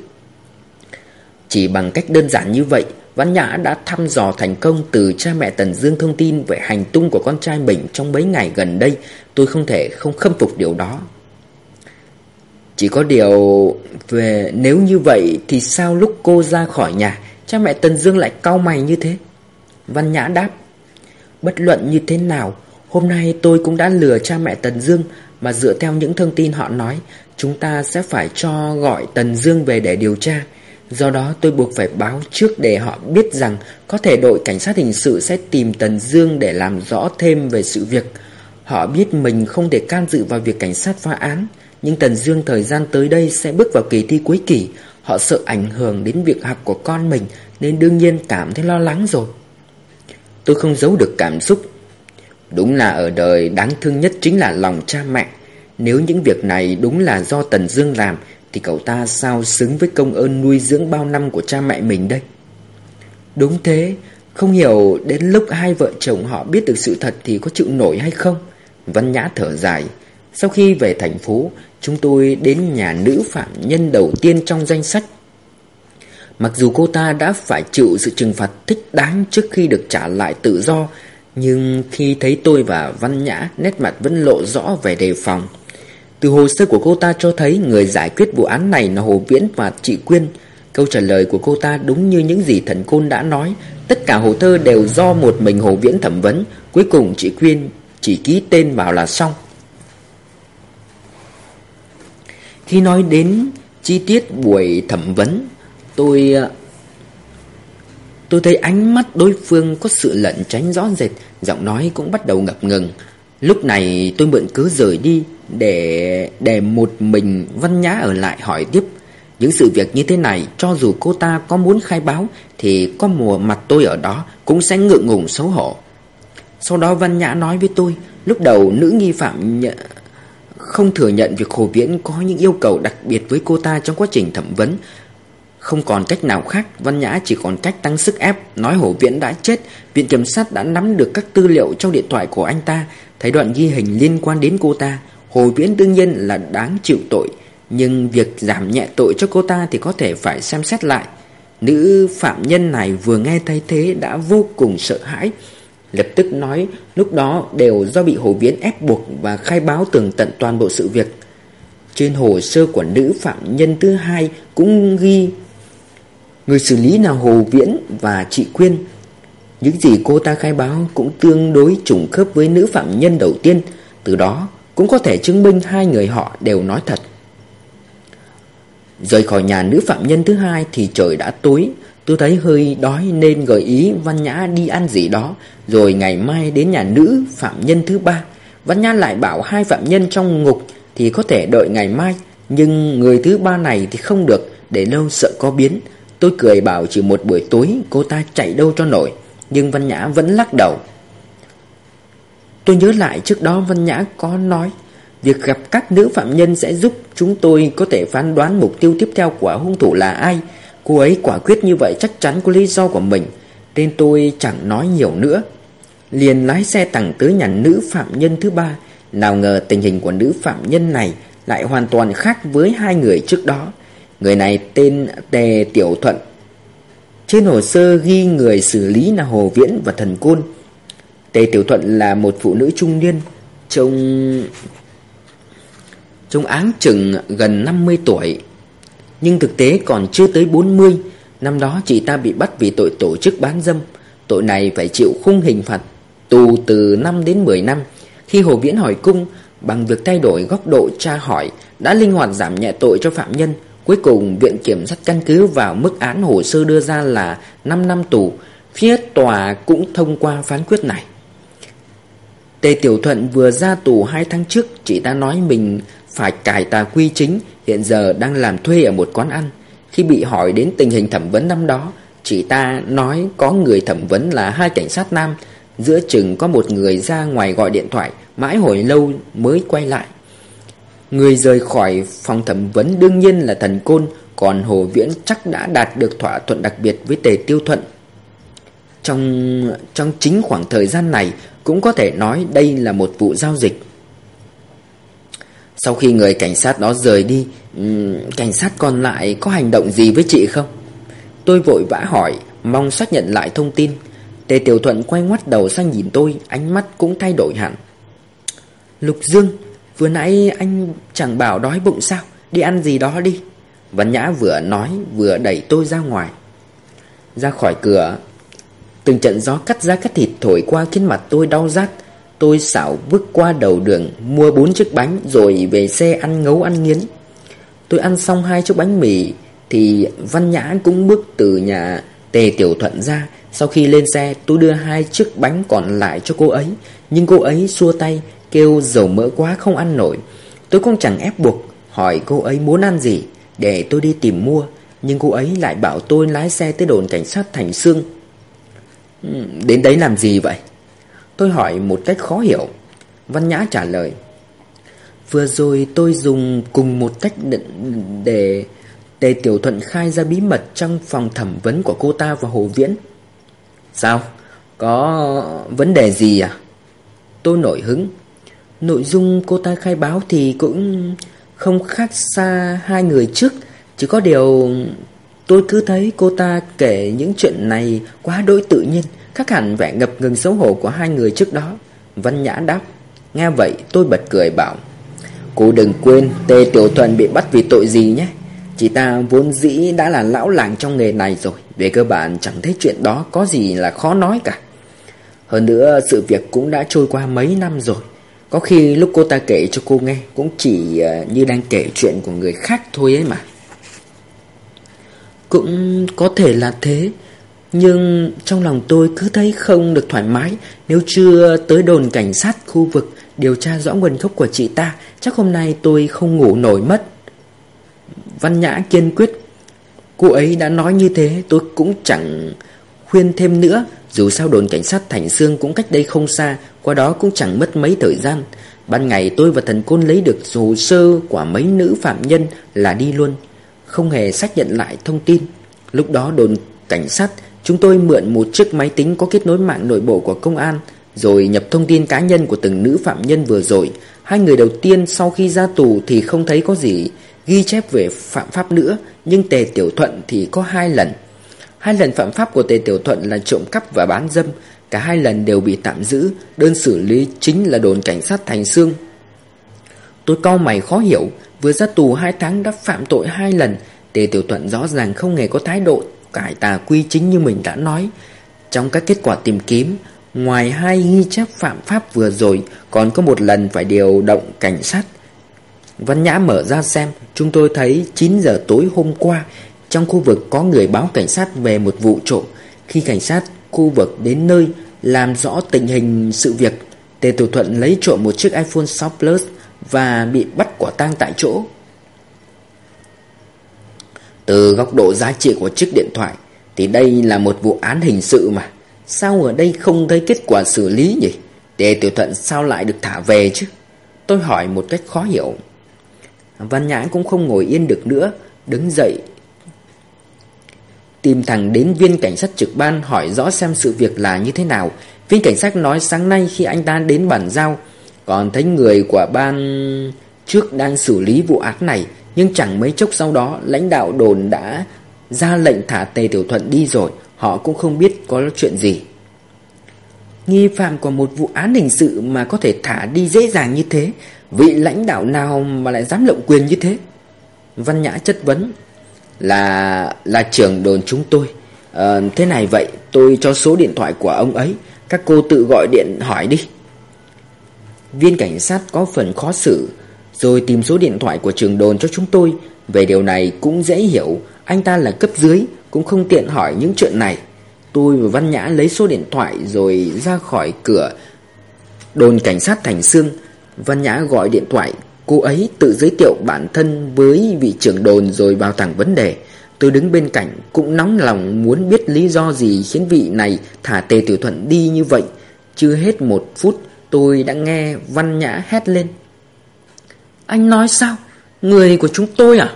[SPEAKER 1] Chỉ bằng cách đơn giản như vậy, Văn Nhã đã thăm dò thành công từ cha mẹ Tần Dương thông tin về hành tung của con trai mình trong mấy ngày gần đây. Tôi không thể không khâm phục điều đó. Chỉ có điều về nếu như vậy thì sao lúc cô ra khỏi nhà Cha mẹ Tần Dương lại cau mày như thế? Văn Nhã đáp Bất luận như thế nào Hôm nay tôi cũng đã lừa cha mẹ Tần Dương Mà dựa theo những thông tin họ nói Chúng ta sẽ phải cho gọi Tần Dương về để điều tra. Do đó tôi buộc phải báo trước để họ biết rằng có thể đội cảnh sát hình sự sẽ tìm Tần Dương để làm rõ thêm về sự việc. Họ biết mình không thể can dự vào việc cảnh sát phá án, nhưng Tần Dương thời gian tới đây sẽ bước vào kỳ thi cuối kỳ. Họ sợ ảnh hưởng đến việc học của con mình, nên đương nhiên cảm thấy lo lắng rồi. Tôi không giấu được cảm xúc. Đúng là ở đời đáng thương nhất chính là lòng cha mẹ. Nếu những việc này đúng là do Tần Dương làm, thì cậu ta sao xứng với công ơn nuôi dưỡng bao năm của cha mẹ mình đây Đúng thế Không hiểu đến lúc hai vợ chồng họ biết được sự thật Thì có chịu nổi hay không Văn Nhã thở dài Sau khi về thành phố Chúng tôi đến nhà nữ phạm nhân đầu tiên trong danh sách Mặc dù cô ta đã phải chịu sự trừng phạt thích đáng trước khi được trả lại tự do, Nhưng khi thấy tôi và Văn Nhã Nét mặt vẫn lộ rõ vẻ đề phòng từ hồ sơ của cô ta cho thấy người giải quyết vụ án này là Hồ Viễn và chị Quyên. Câu trả lời của cô ta đúng như những gì thần côn đã nói. Tất cả hồ thơ đều do một mình Hồ Viễn thẩm vấn. Cuối cùng chị Quyên chỉ ký tên vào là xong. Khi nói đến chi tiết buổi thẩm vấn, tôi ờ, tôi thấy ánh mắt đối phương có sự lẩn tránh rõ rệt, giọng nói cũng bắt đầu ngập ngừng. Lúc này tôi mượn cớ rời đi để để một mình Văn Nhã ở lại hỏi tiếp. Những sự việc như thế này cho dù cô ta có muốn khai báo thì có mùa mặt tôi ở đó cũng sẽ ngượng ngùng xấu hổ. Sau đó Văn Nhã nói với tôi, lúc đầu nữ nghi phạm nhận, không thừa nhận việc Hồ Viễn có những yêu cầu đặc biệt với cô ta trong quá trình thẩm vấn. Không còn cách nào khác, Văn Nhã chỉ còn cách tăng sức ép, nói Hồ Viễn đã chết, viện kiểm sát đã nắm được các tư liệu trong điện thoại của anh ta, thấy đoạn ghi hình liên quan đến cô ta. Hồ Viễn đương nhiên là đáng chịu tội Nhưng việc giảm nhẹ tội cho cô ta thì có thể phải xem xét lại Nữ phạm nhân này vừa nghe thấy thế đã vô cùng sợ hãi Lập tức nói, lúc đó đều do bị Hồ Viễn ép buộc và khai báo tường tận toàn bộ sự việc. Trên hồ sơ của nữ phạm nhân thứ hai cũng ghi, Người xử lý là Hồ Viễn và chị Quyên. Những gì cô ta khai báo cũng tương đối trùng khớp với nữ phạm nhân đầu tiên. Từ đó cũng có thể chứng minh hai người họ đều nói thật. Rời khỏi nhà nữ phạm nhân thứ hai thì trời đã tối. Tôi thấy hơi đói nên gợi ý Văn Nhã đi ăn gì đó. Rồi ngày mai đến nhà nữ phạm nhân thứ ba. Văn Nhã lại bảo hai phạm nhân trong ngục Thì có thể đợi ngày mai, Nhưng người thứ ba này thì không được, Để lâu sợ có biến. Tôi cười bảo chỉ một buổi tối, cô ta chạy đâu cho nổi. Nhưng Văn Nhã vẫn lắc đầu. Tôi nhớ lại trước đó văn Nhã có nói, Việc gặp các nữ phạm nhân sẽ giúp chúng tôi có thể phán đoán mục tiêu tiếp theo của hung thủ là ai. Cô ấy quả quyết như vậy chắc chắn có lý do của mình, Nên tôi chẳng nói nhiều nữa. Liền lái xe thẳng tới nhà nữ phạm nhân thứ ba. Nào ngờ tình hình của nữ phạm nhân này lại hoàn toàn khác với hai người trước đó. Người này tên Tề Tiểu Thuận. Trên hồ sơ ghi người xử lý là Hồ Viễn và Thần Côn. Tề Tiểu Thuận là một phụ nữ trung niên, Trông... Trông áng chừng gần 50 tuổi. Nhưng thực tế còn chưa tới 40 Năm đó chị ta bị bắt vì tội tổ chức bán dâm. Tội này phải chịu khung hình phạt Tù từ 5 đến 10 năm. Khi Hồ Viễn hỏi cung Bằng việc thay đổi góc độ tra hỏi, Đã linh hoạt giảm nhẹ tội cho phạm nhân. Cuối cùng, viện kiểm sát căn cứ vào mức án hồ sơ đưa ra là 5 năm tù. Phía tòa cũng thông qua phán quyết này. Tề Tiểu Thuận vừa ra tù hai tháng trước, Chị ta nói mình phải cải tà quy chính, Hiện giờ đang làm thuê ở một quán ăn. Khi bị hỏi đến tình hình thẩm vấn năm đó, Chị ta nói có người thẩm vấn là hai cảnh sát nam Giữa chừng có một người ra ngoài gọi điện thoại, Mãi hồi lâu mới quay lại. Người rời khỏi phòng thẩm vấn đương nhiên là thần côn, Còn Hồ Viễn chắc đã đạt được thỏa thuận đặc biệt với Tề Tiêu Thuận. Trong trong chính khoảng thời gian này, cũng có thể nói đây là một vụ giao dịch. Sau khi người cảnh sát đó rời đi Cảnh sát còn lại có hành động gì với chị không? Tôi vội vã hỏi, Mong xác nhận lại thông tin. Tề Tiểu Thuận quay ngoắt đầu sang nhìn tôi, Ánh mắt cũng thay đổi hẳn. Lục Dương, Vừa nãy anh chẳng bảo đói bụng sao? Đi ăn gì đó đi. Văn Nhã vừa nói, vừa đẩy tôi ra ngoài. Ra khỏi cửa, Từng trận gió cắt da cắt thịt thổi qua khiến mặt tôi đau rát. Tôi xảo bước qua đầu đường, Mua bốn chiếc bánh Rồi về xe ăn ngấu ăn nghiến. Tôi ăn xong hai chiếc bánh mì Thì Văn Nhã cũng bước từ nhà Tề Tiểu Thuận ra, Sau khi lên xe tôi đưa hai chiếc bánh còn lại cho cô ấy. Nhưng cô ấy xua tay, Kêu dầu mỡ quá không ăn nổi. Tôi cũng chẳng ép buộc, Hỏi cô ấy muốn ăn gì, Để tôi đi tìm mua. Nhưng cô ấy lại bảo tôi lái xe tới đồn cảnh sát Thành Sương Đến đấy làm gì vậy? Tôi hỏi một cách khó hiểu. Văn Nhã trả lời, Vừa rồi tôi dùng cùng một cách để Tề Tiểu Thuận khai ra bí mật trong phòng thẩm vấn của cô ta và Hồ Viễn. Sao? Có vấn đề gì à? Tôi nổi hứng. Nội dung cô ta khai báo thì cũng không khác xa hai người trước. Chỉ có điều tôi cứ thấy cô ta kể những chuyện này quá đối tự nhiên, Khác hẳn vẻ ngập ngừng xấu hổ của hai người trước đó. Văn Nhã đáp, Nghe vậy tôi bật cười bảo, Cô đừng quên, Tề Tiểu Thuận bị bắt vì tội gì nhé? Chị ta vốn dĩ đã là lão làng trong nghề này rồi, Về cơ bản chẳng thấy chuyện đó có gì là khó nói cả. Hơn nữa, sự việc cũng đã trôi qua mấy năm rồi. Có khi lúc cô ta kể cho cô nghe, Cũng chỉ ờ, như đang kể chuyện của người khác thôi ấy mà. Cũng có thể là thế, Nhưng trong lòng tôi cứ thấy không được thoải mái. Nếu chưa tới đồn cảnh sát khu vực Điều tra rõ nguồn gốc của chị ta, Chắc hôm nay tôi không ngủ nổi mất. Văn Nhã kiên quyết. Cô ấy đã nói như thế, tôi cũng chẳng khuyên thêm nữa. Dù sao đồn cảnh sát Thành Sương cũng cách đây không xa, Qua đó cũng chẳng mất mấy thời gian. Ban ngày tôi và thần côn lấy được hồ sơ của mấy nữ phạm nhân là đi luôn. Không hề xác nhận lại thông tin. Lúc đó đồn cảnh sát, Chúng tôi mượn một chiếc máy tính có kết nối mạng nội bộ của công an, Rồi nhập thông tin cá nhân của từng nữ phạm nhân vừa rồi. Hai người đầu tiên sau khi ra tù thì không thấy có gì ghi chép về phạm pháp nữa, Nhưng Tề Tiểu Thuận thì có hai lần. Hai lần phạm pháp của Tề Tiểu Thuận là trộm cắp và bán dâm. Cả hai lần đều bị tạm giữ, Đơn xử lý chính là đồn cảnh sát Thành Sương Tôi cau mày khó hiểu, Vừa ra tù hai tháng đã phạm tội hai lần. Tề Tiểu Thuận rõ ràng không hề có thái độ, Cải tà quy chính như mình đã nói. Trong các kết quả tìm kiếm, Ngoài hai ghi chép phạm pháp vừa rồi, Còn có một lần phải điều động cảnh sát. Văn Nhã mở ra xem, Chúng tôi thấy 9 giờ tối hôm qua, Trong khu vực có người báo cảnh sát về một vụ trộm. Khi cảnh sát khu vực đến nơi, Làm rõ tình hình sự việc, Tề Tiểu Thuận lấy trộm một chiếc iPhone 6 Plus Và bị bắt quả tang tại chỗ. Từ góc độ giá trị của chiếc điện thoại, Thì đây là một vụ án hình sự mà. Sao ở đây không thấy kết quả xử lý nhỉ? Tề Tiểu Thuận sao lại được thả về chứ? Tôi hỏi một cách khó hiểu. Văn Nhã cũng không ngồi yên được nữa, Đứng dậy. Tìm thẳng đến viên cảnh sát trực ban Hỏi rõ xem sự việc là như thế nào. Viên cảnh sát nói sáng nay khi anh ta đến bản giao, Còn thấy người của ban trước đang xử lý vụ án này, Nhưng chẳng mấy chốc sau đó, Lãnh đạo đồn đã ra lệnh thả Tề Tiểu Thuận đi rồi, Họ cũng không biết có chuyện gì. Nghi phạm của một vụ án hình sự mà có thể thả đi dễ dàng như thế Vị lãnh đạo nào mà lại dám lộng quyền như thế? Văn Nhã chất vấn Là là trưởng đồn chúng tôi. À, Thế này vậy tôi cho số điện thoại của ông ấy Các cô tự gọi điện hỏi đi. Viên cảnh sát có phần khó xử Rồi tìm số điện thoại của trường đồn cho chúng tôi. Về điều này cũng dễ hiểu Anh ta là cấp dưới Cũng không tiện hỏi những chuyện này. Tôi và Văn Nhã lấy số điện thoại Rồi ra khỏi cửa. Đồn cảnh sát Thành Sương Văn Nhã gọi điện thoại Cô ấy tự giới thiệu bản thân với vị trưởng đồn rồi vào thẳng vấn đề. Tôi đứng bên cạnh cũng nóng lòng muốn biết lý do gì khiến vị này thả Tề Tiểu Thuận đi như vậy. Chưa hết một phút tôi đã nghe Văn Nhã hét lên. Anh nói sao? Người của chúng tôi à?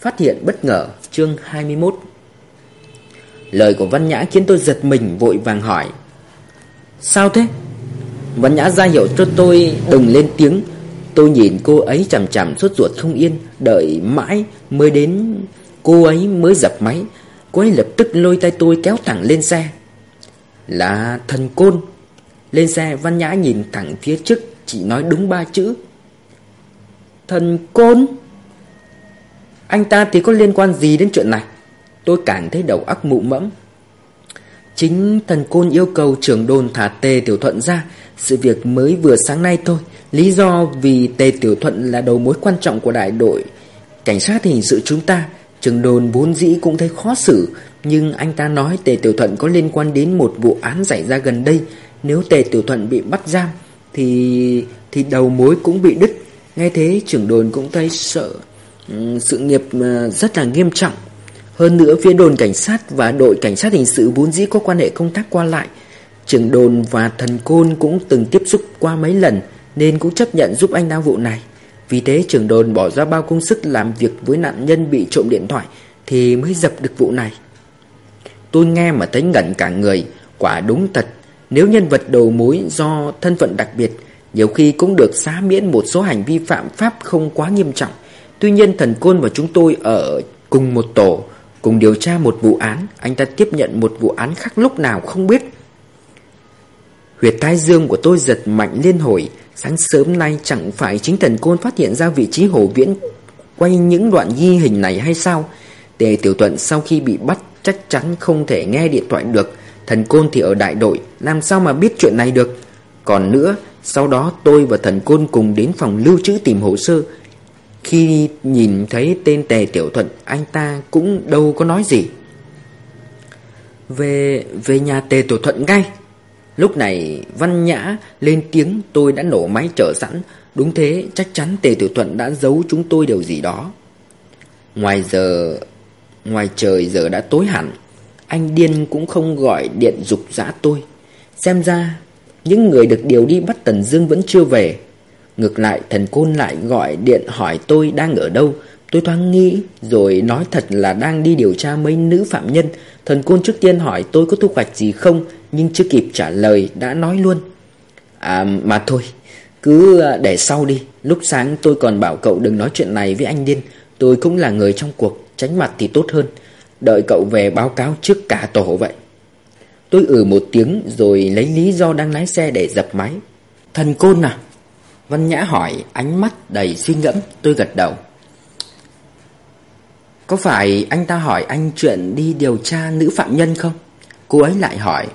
[SPEAKER 1] Phát hiện bất ngờ chương 21 Lời của Văn Nhã khiến tôi giật mình vội vàng hỏi Sao thế? Văn Nhã ra hiệu cho tôi đừng lên tiếng. Tôi nhìn cô ấy chằm chằm suốt ruột không yên, Đợi mãi mới đến cô ấy mới dập máy. Cô ấy lập tức lôi tay tôi kéo thẳng lên xe. Là thần côn. Lên xe, Văn Nhã nhìn thẳng phía trước, Chỉ nói đúng ba chữ. Thần côn? Anh ta thì có liên quan gì đến chuyện này? Tôi càng thấy đầu óc mụ mẫm. Chính thần côn yêu cầu trưởng đồn thả Tề Tiểu Thuận ra. Sự việc mới vừa sáng nay thôi. Lý do vì Tề Tiểu Thuận là đầu mối quan trọng của đại đội. Cảnh sát hình sự chúng ta. Trưởng đồn vốn dĩ cũng thấy khó xử. Nhưng anh ta nói Tề Tiểu Thuận có liên quan đến một vụ án xảy ra gần đây. Nếu Tề Tiểu Thuận bị bắt giam, Thì thì đầu mối cũng bị đứt. Nghe thế, trưởng đồn cũng thấy sợ. Ừ, sự nghiệp ờ, rất là nghiêm trọng. Hơn nữa, phía đồn cảnh sát và đội cảnh sát hình sự vốn dĩ có quan hệ công tác qua lại. Trưởng đồn và thần côn cũng từng tiếp xúc qua mấy lần, Nên cũng chấp nhận giúp anh đang vụ này. Vì thế, trưởng đồn bỏ ra bao công sức làm việc với nạn nhân bị trộm điện thoại Thì mới dập được vụ này. Tôi nghe mà thấy ngẩn cả người, Quả đúng thật. Nếu nhân vật đầu mối do thân phận đặc biệt, nhiều khi cũng được xá miễn một số hành vi phạm pháp không quá nghiêm trọng. Tuy nhiên, thần côn và chúng tôi ở cùng một tổ Cùng điều tra một vụ án, Anh ta tiếp nhận một vụ án khác lúc nào không biết. Huyệt tai dương của tôi giật mạnh liên hồi, Sáng sớm nay chẳng phải chính thần côn phát hiện ra vị trí hồ viễn Quay những đoạn ghi hình này hay sao? Tề tiểu tuận sau khi bị bắt, chắc chắn không thể nghe điện thoại được. Thần côn thì ở đại đội, Làm sao mà biết chuyện này được? Còn nữa, sau đó tôi và thần côn cùng đến phòng lưu trữ tìm hồ sơ. Khi nhìn thấy tên Tề Tiểu Thuận, Anh ta cũng đâu có nói gì. Về về nhà Tề Tiểu Thuận ngay. Lúc này, Văn Nhã lên tiếng, tôi đã nổ máy chờ sẵn. Đúng thế, chắc chắn Tề Tiểu Thuận đã giấu chúng tôi điều gì đó. Ngoài giờ, Ngoài trời giờ đã tối hẳn, Anh Điên cũng không gọi điện dục dã tôi. Xem ra, những người được điều đi bắt Tần Dương vẫn chưa về. Ngược lại, thần côn lại gọi điện hỏi tôi đang ở đâu. Tôi thoáng nghĩ, rồi nói thật là đang đi điều tra mấy nữ phạm nhân. Thần côn trước tiên hỏi tôi có thu hoạch gì không, Nhưng chưa kịp trả lời, đã nói luôn. À mà thôi, Cứ à, để sau đi. Lúc sáng tôi còn bảo cậu đừng nói chuyện này với anh Điên. Tôi cũng là người trong cuộc, Tránh mặt thì tốt hơn. Đợi cậu về báo cáo trước cả tổ vậy. Tôi ừ một tiếng, rồi lấy lý do đang lái xe để dập máy. Thần côn à Văn Nhã hỏi, ánh mắt đầy suy ngẫm, Tôi gật đầu. Có phải anh ta hỏi anh chuyện đi điều tra nữ phạm nhân không? Cô ấy lại hỏi.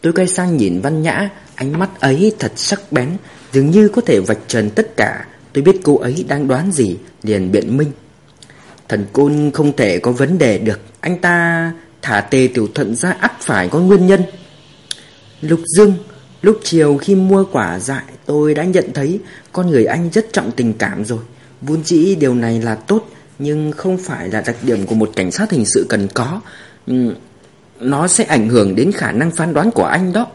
[SPEAKER 1] Tôi quay sang nhìn Văn Nhã, Ánh mắt ấy thật sắc bén, Dường như có thể vạch trần tất cả. Tôi biết cô ấy đang đoán gì, Liền biện minh. Thần côn không thể có vấn đề được, Anh ta Thả tề tiểu thuận ra ắt phải có nguyên nhân. Lục Dương Lúc chiều khi mua quả dại, Tôi đã nhận thấy Con người anh rất trọng tình cảm rồi. Vốn dĩ điều này là tốt, Nhưng không phải là đặc điểm của một cảnh sát hình sự cần có. Ừ, nó sẽ ảnh hưởng đến khả năng phán đoán của anh đó.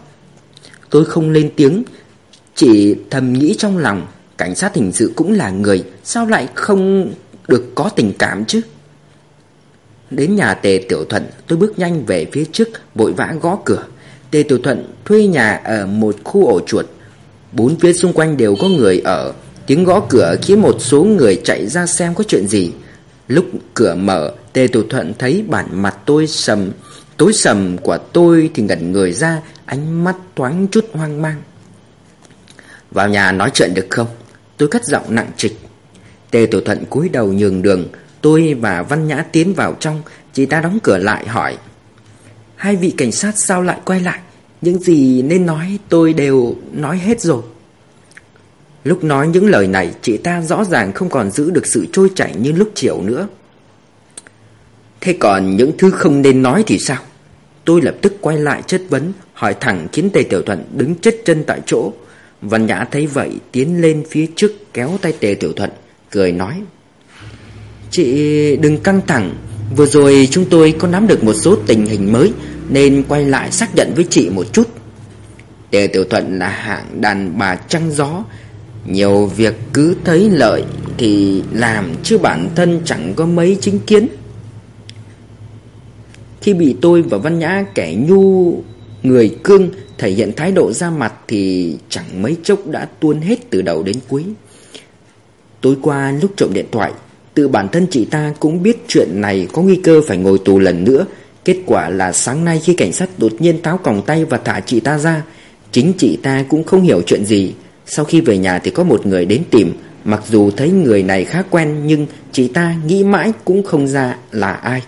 [SPEAKER 1] Tôi không lên tiếng, Chỉ thầm nghĩ trong lòng, Cảnh sát hình sự cũng là người, Sao lại không được có tình cảm chứ? Đến nhà Tề Tiểu Thuận, tôi bước nhanh về phía trước, vội vã gõ cửa. Tề Tiểu Thuận thuê nhà ở một khu ổ chuột. Bốn phía xung quanh đều có người ở. Tiếng gõ cửa khiến một số người chạy ra xem có chuyện gì. Lúc cửa mở, Tề Tiểu Thuận thấy bản mặt tôi sầm. Tối sầm của tôi thì ngẩn người ra, Ánh mắt thoáng chút hoang mang. Vào nhà nói chuyện được không? Tôi cất giọng nặng trịch. Tề Tiểu Thuận cúi đầu nhường đường. Tôi và Văn Nhã tiến vào trong. Chị ta đóng cửa lại hỏi Hai vị cảnh sát sao lại quay lại? Những gì nên nói tôi đều nói hết rồi. Lúc nói những lời này, Chị ta rõ ràng không còn giữ được sự trôi chảy như lúc chiều nữa. Thế còn những thứ không nên nói thì sao? Tôi lập tức quay lại chất vấn, Hỏi thẳng khiến Tề Tiểu Thuận đứng chết chân tại chỗ. Văn Nhã thấy vậy, tiến lên phía trước kéo tay Tề Tiểu Thuận, Cười nói, Chị đừng căng thẳng Vừa rồi chúng tôi có nắm được một số tình hình mới, Nên quay lại xác nhận với chị một chút. Tề Tiểu Thuận là hạng đàn bà trăng gió, Nhiều việc cứ thấy lợi Thì làm chứ bản thân chẳng có mấy chính kiến. Khi bị tôi và Văn Nhã kẻ nhu, Người cương thể hiện thái độ ra mặt Thì chẳng mấy chốc đã tuôn hết từ đầu đến cuối. Tối qua lúc trộm điện thoại Tự bản thân chị ta cũng biết chuyện này có nguy cơ phải ngồi tù lần nữa. Kết quả là sáng nay khi cảnh sát đột nhiên tháo còng tay và thả chị ta ra, Chính chị ta cũng không hiểu chuyện gì. Sau khi về nhà thì có một người đến tìm. Mặc dù thấy người này khá quen, Nhưng chị ta nghĩ mãi cũng không ra là ai.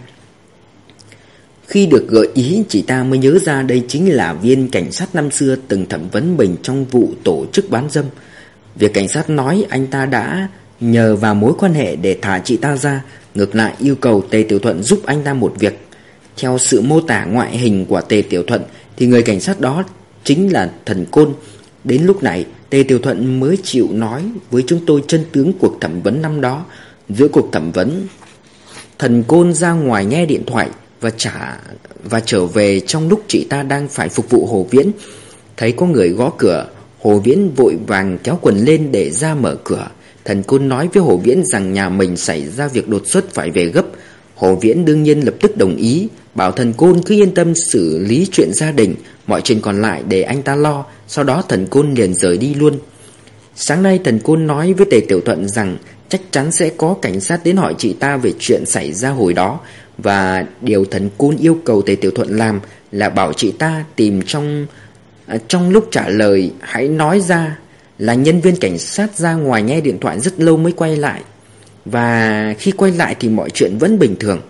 [SPEAKER 1] Khi được gợi ý, chị ta mới nhớ ra đây chính là viên cảnh sát năm xưa từng thẩm vấn mình trong vụ tổ chức bán dâm. Việc cảnh sát nói anh ta đã nhờ vào mối quan hệ để thả chị ta ra Ngược lại yêu cầu Tề Tiểu Thuận giúp anh ta một việc Theo sự mô tả ngoại hình của Tề Tiểu Thuận Thì người cảnh sát đó chính là thần côn Đến lúc này Tề Tiểu Thuận mới chịu nói với chúng tôi chân tướng cuộc thẩm vấn năm đó Giữa cuộc thẩm vấn Thần côn ra ngoài nghe điện thoại và trả và trở về trong lúc chị ta đang phải phục vụ Hồ Viễn. Thấy có người gõ cửa, Hồ Viễn vội vàng kéo quần lên để ra mở cửa. Thần côn nói với Hồ Viễn rằng nhà mình xảy ra việc đột xuất phải về gấp. Hồ Viễn đương nhiên lập tức đồng ý, bảo thần côn cứ yên tâm xử lý chuyện gia đình, mọi chuyện còn lại để anh ta lo, sau đó thần côn liền rời đi luôn. Sáng nay thần côn nói với Tề Tiểu Thuận rằng chắc chắn sẽ có cảnh sát đến hỏi chị ta về chuyện xảy ra hồi đó và điều thần côn yêu cầu Tề Tiểu Thuận làm là bảo chị ta tìm trong à, trong lúc trả lời hãy nói ra là nhân viên cảnh sát ra ngoài nghe điện thoại rất lâu mới quay lại. Và khi quay lại thì mọi chuyện vẫn bình thường.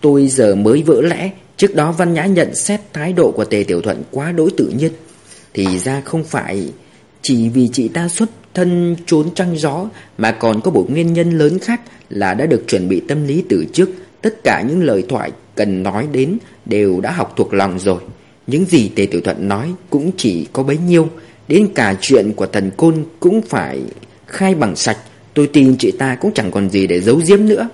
[SPEAKER 1] Tôi giờ mới vỡ lẽ, trước đó Văn Nhã nhận xét thái độ của Tề Tiểu Thuận quá đối tự nhiên. Thì ra không phải chỉ vì chị ta xuất thân trốn trăng gió mà còn có một nguyên nhân lớn khác là đã được chuẩn bị tâm lý từ trước. Tất cả những lời thoại cần nói đến đều đã học thuộc lòng rồi. Những gì Tề Tiểu Thuận nói cũng chỉ có bấy nhiêu. Đến cả chuyện của thần côn cũng phải khai bằng sạch. Tôi tin chị ta cũng chẳng còn gì để giấu giếm nữa.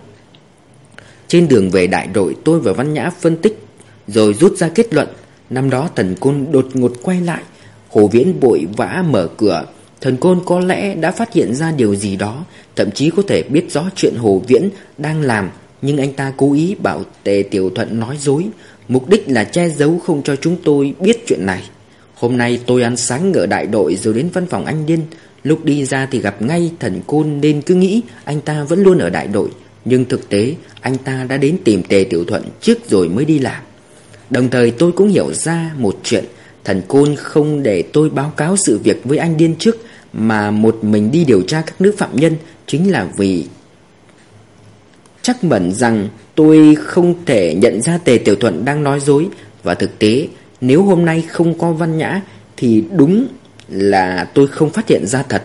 [SPEAKER 1] Trên đường về đại đội tôi và Văn Nhã phân tích rồi rút ra kết luận. Năm đó thần côn đột ngột quay lại. Hồ Viễn bội vã mở cửa. Thần côn có lẽ đã phát hiện ra điều gì đó, thậm chí có thể biết rõ chuyện Hồ Viễn đang làm nhưng anh ta cố ý bảo Tề Tiểu Thuận nói dối Mục đích là che giấu không cho chúng tôi biết chuyện này Hôm nay tôi ăn sáng ở đại đội rồi đến văn phòng anh Điên. Lúc đi ra thì gặp ngay thần côn nên cứ nghĩ anh ta vẫn luôn ở đại đội. Nhưng thực tế, anh ta đã đến tìm Tề Tiểu Thuận trước rồi mới đi làm. Đồng thời tôi cũng hiểu ra một chuyện. Thần côn không để tôi báo cáo sự việc với anh Điên trước, Mà một mình đi điều tra các nữ phạm nhân Chính là vì chắc mẩn rằng tôi không thể nhận ra Tề Tiểu Thuận đang nói dối. Và thực tế nếu hôm nay không có văn nhã, Thì đúng là tôi không phát hiện ra thật.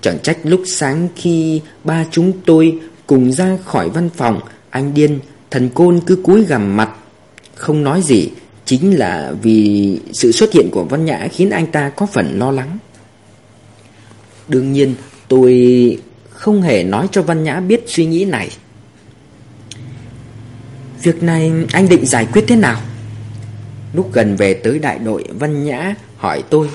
[SPEAKER 1] Chẳng trách lúc sáng khi ba chúng tôi cùng ra khỏi văn phòng, Anh điên, thần côn cứ cúi gằm mặt, Không nói gì. Chính là vì sự xuất hiện của Văn Nhã khiến anh ta có phần lo lắng. Đương nhiên, tôi không hề nói cho Văn Nhã biết suy nghĩ này. Việc này anh định giải quyết thế nào? Lúc gần về tới đại đội Văn Nhã hỏi tôi.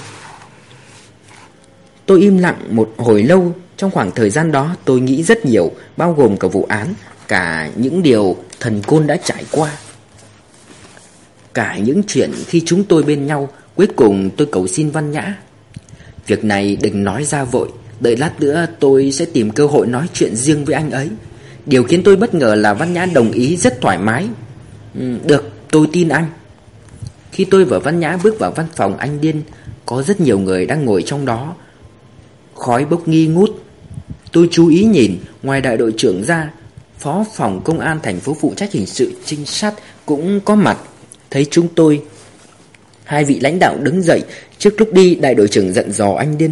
[SPEAKER 1] Tôi im lặng một hồi lâu Trong khoảng thời gian đó tôi nghĩ rất nhiều Bao gồm cả vụ án Cả những điều thần côn đã trải qua. Cả những chuyện khi chúng tôi bên nhau Cuối cùng tôi cầu xin Văn Nhã. Việc này đừng nói ra vội Đợi lát nữa tôi sẽ tìm cơ hội nói chuyện riêng với anh ấy. Điều khiến tôi bất ngờ là Văn Nhã đồng ý rất thoải mái. Ừ, Được tôi tin anh. Khi tôi và Văn Nhã bước vào văn phòng, anh Điên, Có rất nhiều người đang ngồi trong đó. Khói bốc nghi ngút. Tôi chú ý nhìn, Ngoài đại đội trưởng ra, Phó phòng công an thành phố phụ trách hình sự trinh sát Cũng có mặt. Thấy chúng tôi, Hai vị lãnh đạo đứng dậy, Trước lúc đi, đại đội trưởng giận dò anh Điên.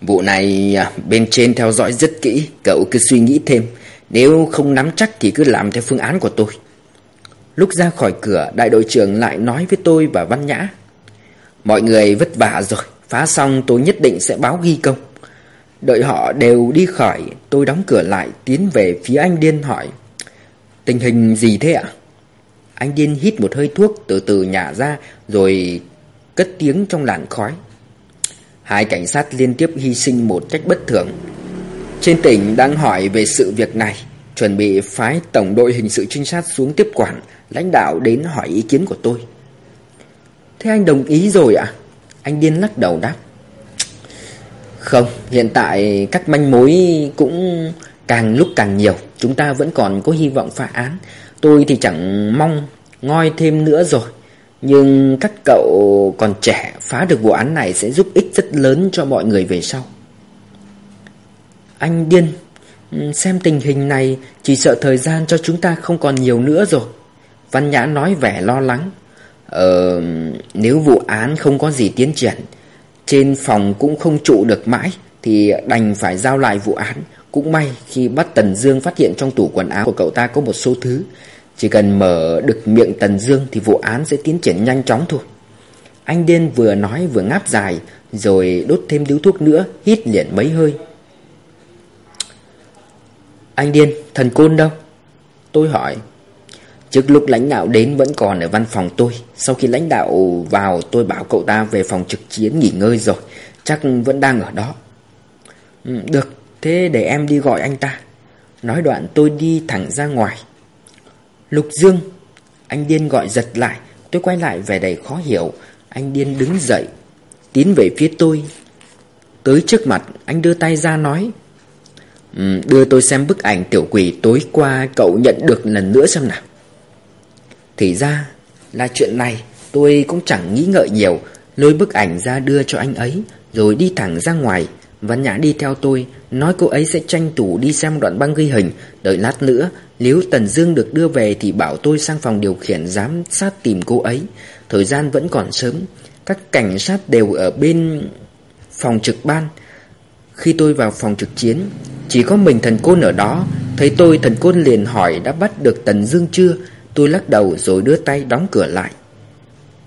[SPEAKER 1] Vụ này à, bên trên theo dõi rất kỹ, Cậu cứ suy nghĩ thêm. Nếu không nắm chắc thì cứ làm theo phương án của tôi. Lúc ra khỏi cửa, Đại đội trưởng lại nói với tôi và Văn Nhã. Mọi người vất vả rồi, Phá xong tôi nhất định sẽ báo ghi công. Đợi họ đều đi khỏi, Tôi đóng cửa lại, Tiến về phía anh Điên hỏi, Tình hình gì thế ạ? Anh Điên hít một hơi thuốc Từ từ nhả ra, Rồi cất tiếng trong làn khói. Hai cảnh sát liên tiếp hy sinh một cách bất thường. Trên tỉnh đang hỏi về sự việc này, Chuẩn bị phái tổng đội hình sự trinh sát xuống tiếp quản. Lãnh đạo đến hỏi ý kiến của tôi. Thế anh đồng ý rồi ạ? Anh điên lắc đầu đáp. Không, hiện tại các manh mối cũng càng lúc càng nhiều. Chúng ta vẫn còn có hy vọng phá án. Tôi thì chẳng mong ngoi thêm nữa rồi. Nhưng các cậu còn trẻ phá được vụ án này sẽ giúp ích rất lớn cho mọi người về sau. Anh điên Xem tình hình này Chỉ sợ thời gian cho chúng ta không còn nhiều nữa rồi. Văn Nhã nói vẻ lo lắng. Ờ nếu vụ án không có gì tiến triển Trên phòng cũng không trụ được mãi Thì đành phải giao lại vụ án. Cũng may khi bắt Tần Dương phát hiện trong tủ quần áo của cậu ta có một số thứ Chỉ cần mở được miệng Tần Dương Thì vụ án sẽ tiến triển nhanh chóng thôi. Anh Điên vừa nói vừa ngáp dài Rồi đốt thêm điếu thuốc nữa Hít liền mấy hơi. Anh Điên, thần côn đâu? Tôi hỏi. Trước lúc lãnh đạo đến vẫn còn ở văn phòng tôi Sau khi lãnh đạo vào tôi bảo cậu ta về phòng trực chiến nghỉ ngơi rồi Chắc vẫn đang ở đó. Ừ, Được, thế để em đi gọi anh ta. Nói đoạn tôi đi thẳng ra ngoài. Lục Dương Anh Điên gọi giật lại. Tôi quay lại vẻ đầy khó hiểu. Anh Điên đứng dậy Tiến về phía tôi. Tới trước mặt anh đưa tay ra nói ừ, Đưa tôi xem bức ảnh tiểu quỷ tối qua cậu nhận được lần nữa xem nào thì ra là chuyện này tôi cũng chẳng nghĩ ngợi nhiều. Lôi bức ảnh ra đưa cho anh ấy, Rồi đi thẳng ra ngoài. Văn Nhã đi theo tôi, Nói cô ấy sẽ tranh thủ đi xem đoạn băng ghi hình. Đợi lát nữa Nếu Tần Dương được đưa về Thì bảo tôi sang phòng điều khiển giám sát tìm cô ấy. Thời gian vẫn còn sớm, Các cảnh sát đều ở bên phòng trực ban. Khi tôi vào phòng trực chiến, Chỉ có mình thần côn ở đó. Thấy tôi, thần côn liền hỏi đã bắt được Tần Dương chưa? Tôi lắc đầu rồi đưa tay đóng cửa lại.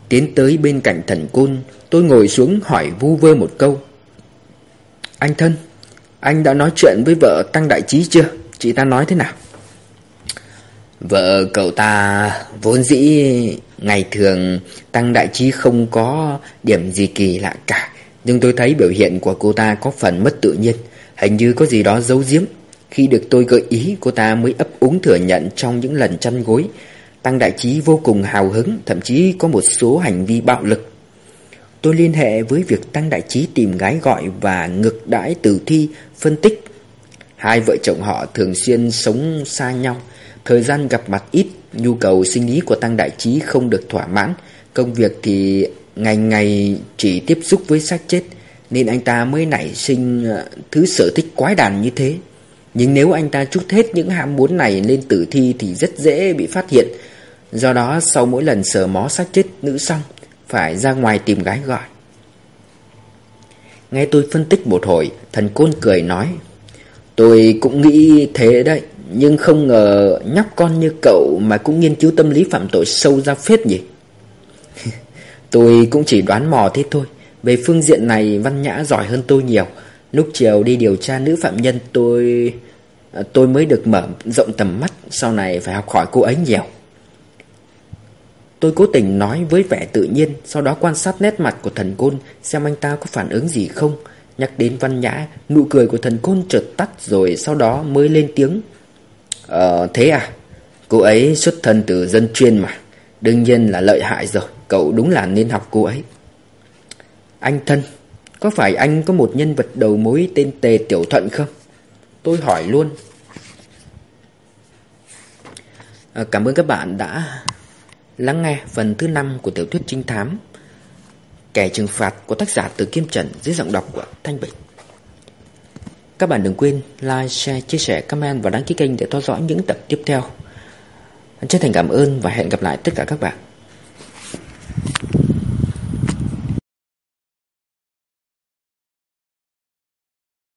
[SPEAKER 1] Tiến tới bên cạnh thần côn, Tôi ngồi xuống hỏi vu vơ một câu. Anh thân, Anh đã nói chuyện với vợ Tăng Đại Trí chưa? Chị ta nói thế nào? Vợ cậu ta vốn dĩ ngày thường Tăng Đại Trí không có điểm gì kỳ lạ cả. Nhưng tôi thấy biểu hiện của cô ta có phần mất tự nhiên. Hình như có gì đó giấu giếm. Khi được tôi gợi ý, cô ta mới ấp úng thừa nhận trong những lần chăn gối. Tăng Đại Trí vô cùng hào hứng, thậm chí có một số hành vi bạo lực. Tôi liên hệ với việc Tăng Đại Trí tìm gái gọi và ngược đãi tử thi, phân tích. Hai vợ chồng họ thường xuyên sống xa nhau, thời gian gặp mặt ít, nhu cầu sinh lý của Tăng Đại Trí không được thỏa mãn, công việc thì ngày ngày chỉ tiếp xúc với xác chết, nên anh ta mới nảy sinh ờ, thứ sở thích quái đàn như thế. Nhưng nếu anh ta chút hết những ham muốn này lên tử thi thì rất dễ bị phát hiện, Do đó, sau mỗi lần sờ mó xác chết nữ xong Phải ra ngoài tìm gái gọi. Nghe tôi phân tích một hồi, Thần côn cười nói, Tôi cũng nghĩ thế đấy, Nhưng không ngờ nhóc con như cậu Mà cũng nghiên cứu tâm lý phạm tội sâu ra phết nhỉ? (laughs) Tôi cũng chỉ đoán mò thế thôi. Về phương diện này, Văn Nhã giỏi hơn tôi nhiều. Lúc chiều đi điều tra nữ phạm nhân, tôi à, Tôi mới được mở rộng tầm mắt, Sau này phải học hỏi cô ấy nhiều. Tôi cố tình nói với vẻ tự nhiên Sau đó quan sát nét mặt của thần côn Xem anh ta có phản ứng gì không. Nhắc đến văn nhã Nụ cười của thần côn chợt tắt rồi Sau đó mới lên tiếng. Ờ thế à? Cô ấy xuất thân từ dân chuyên mà. Đương nhiên là lợi hại rồi Cậu đúng là nên học cô ấy. Anh thân Có phải anh có một nhân vật đầu mối tên Tề Tiểu Thuận không? Tôi hỏi luôn. À, Cảm ơn các bạn đã Lắng nghe phần thứ 5 của tiểu thuyết trinh thám Kẻ trừng phạt của tác giả Từ Kim Trần dưới giọng đọc của Thanh Bình. Các bạn đừng quên like, share, chia sẻ, comment và đăng ký kênh để theo dõi những tập tiếp theo. Chân thành cảm ơn và hẹn gặp lại tất cả các bạn.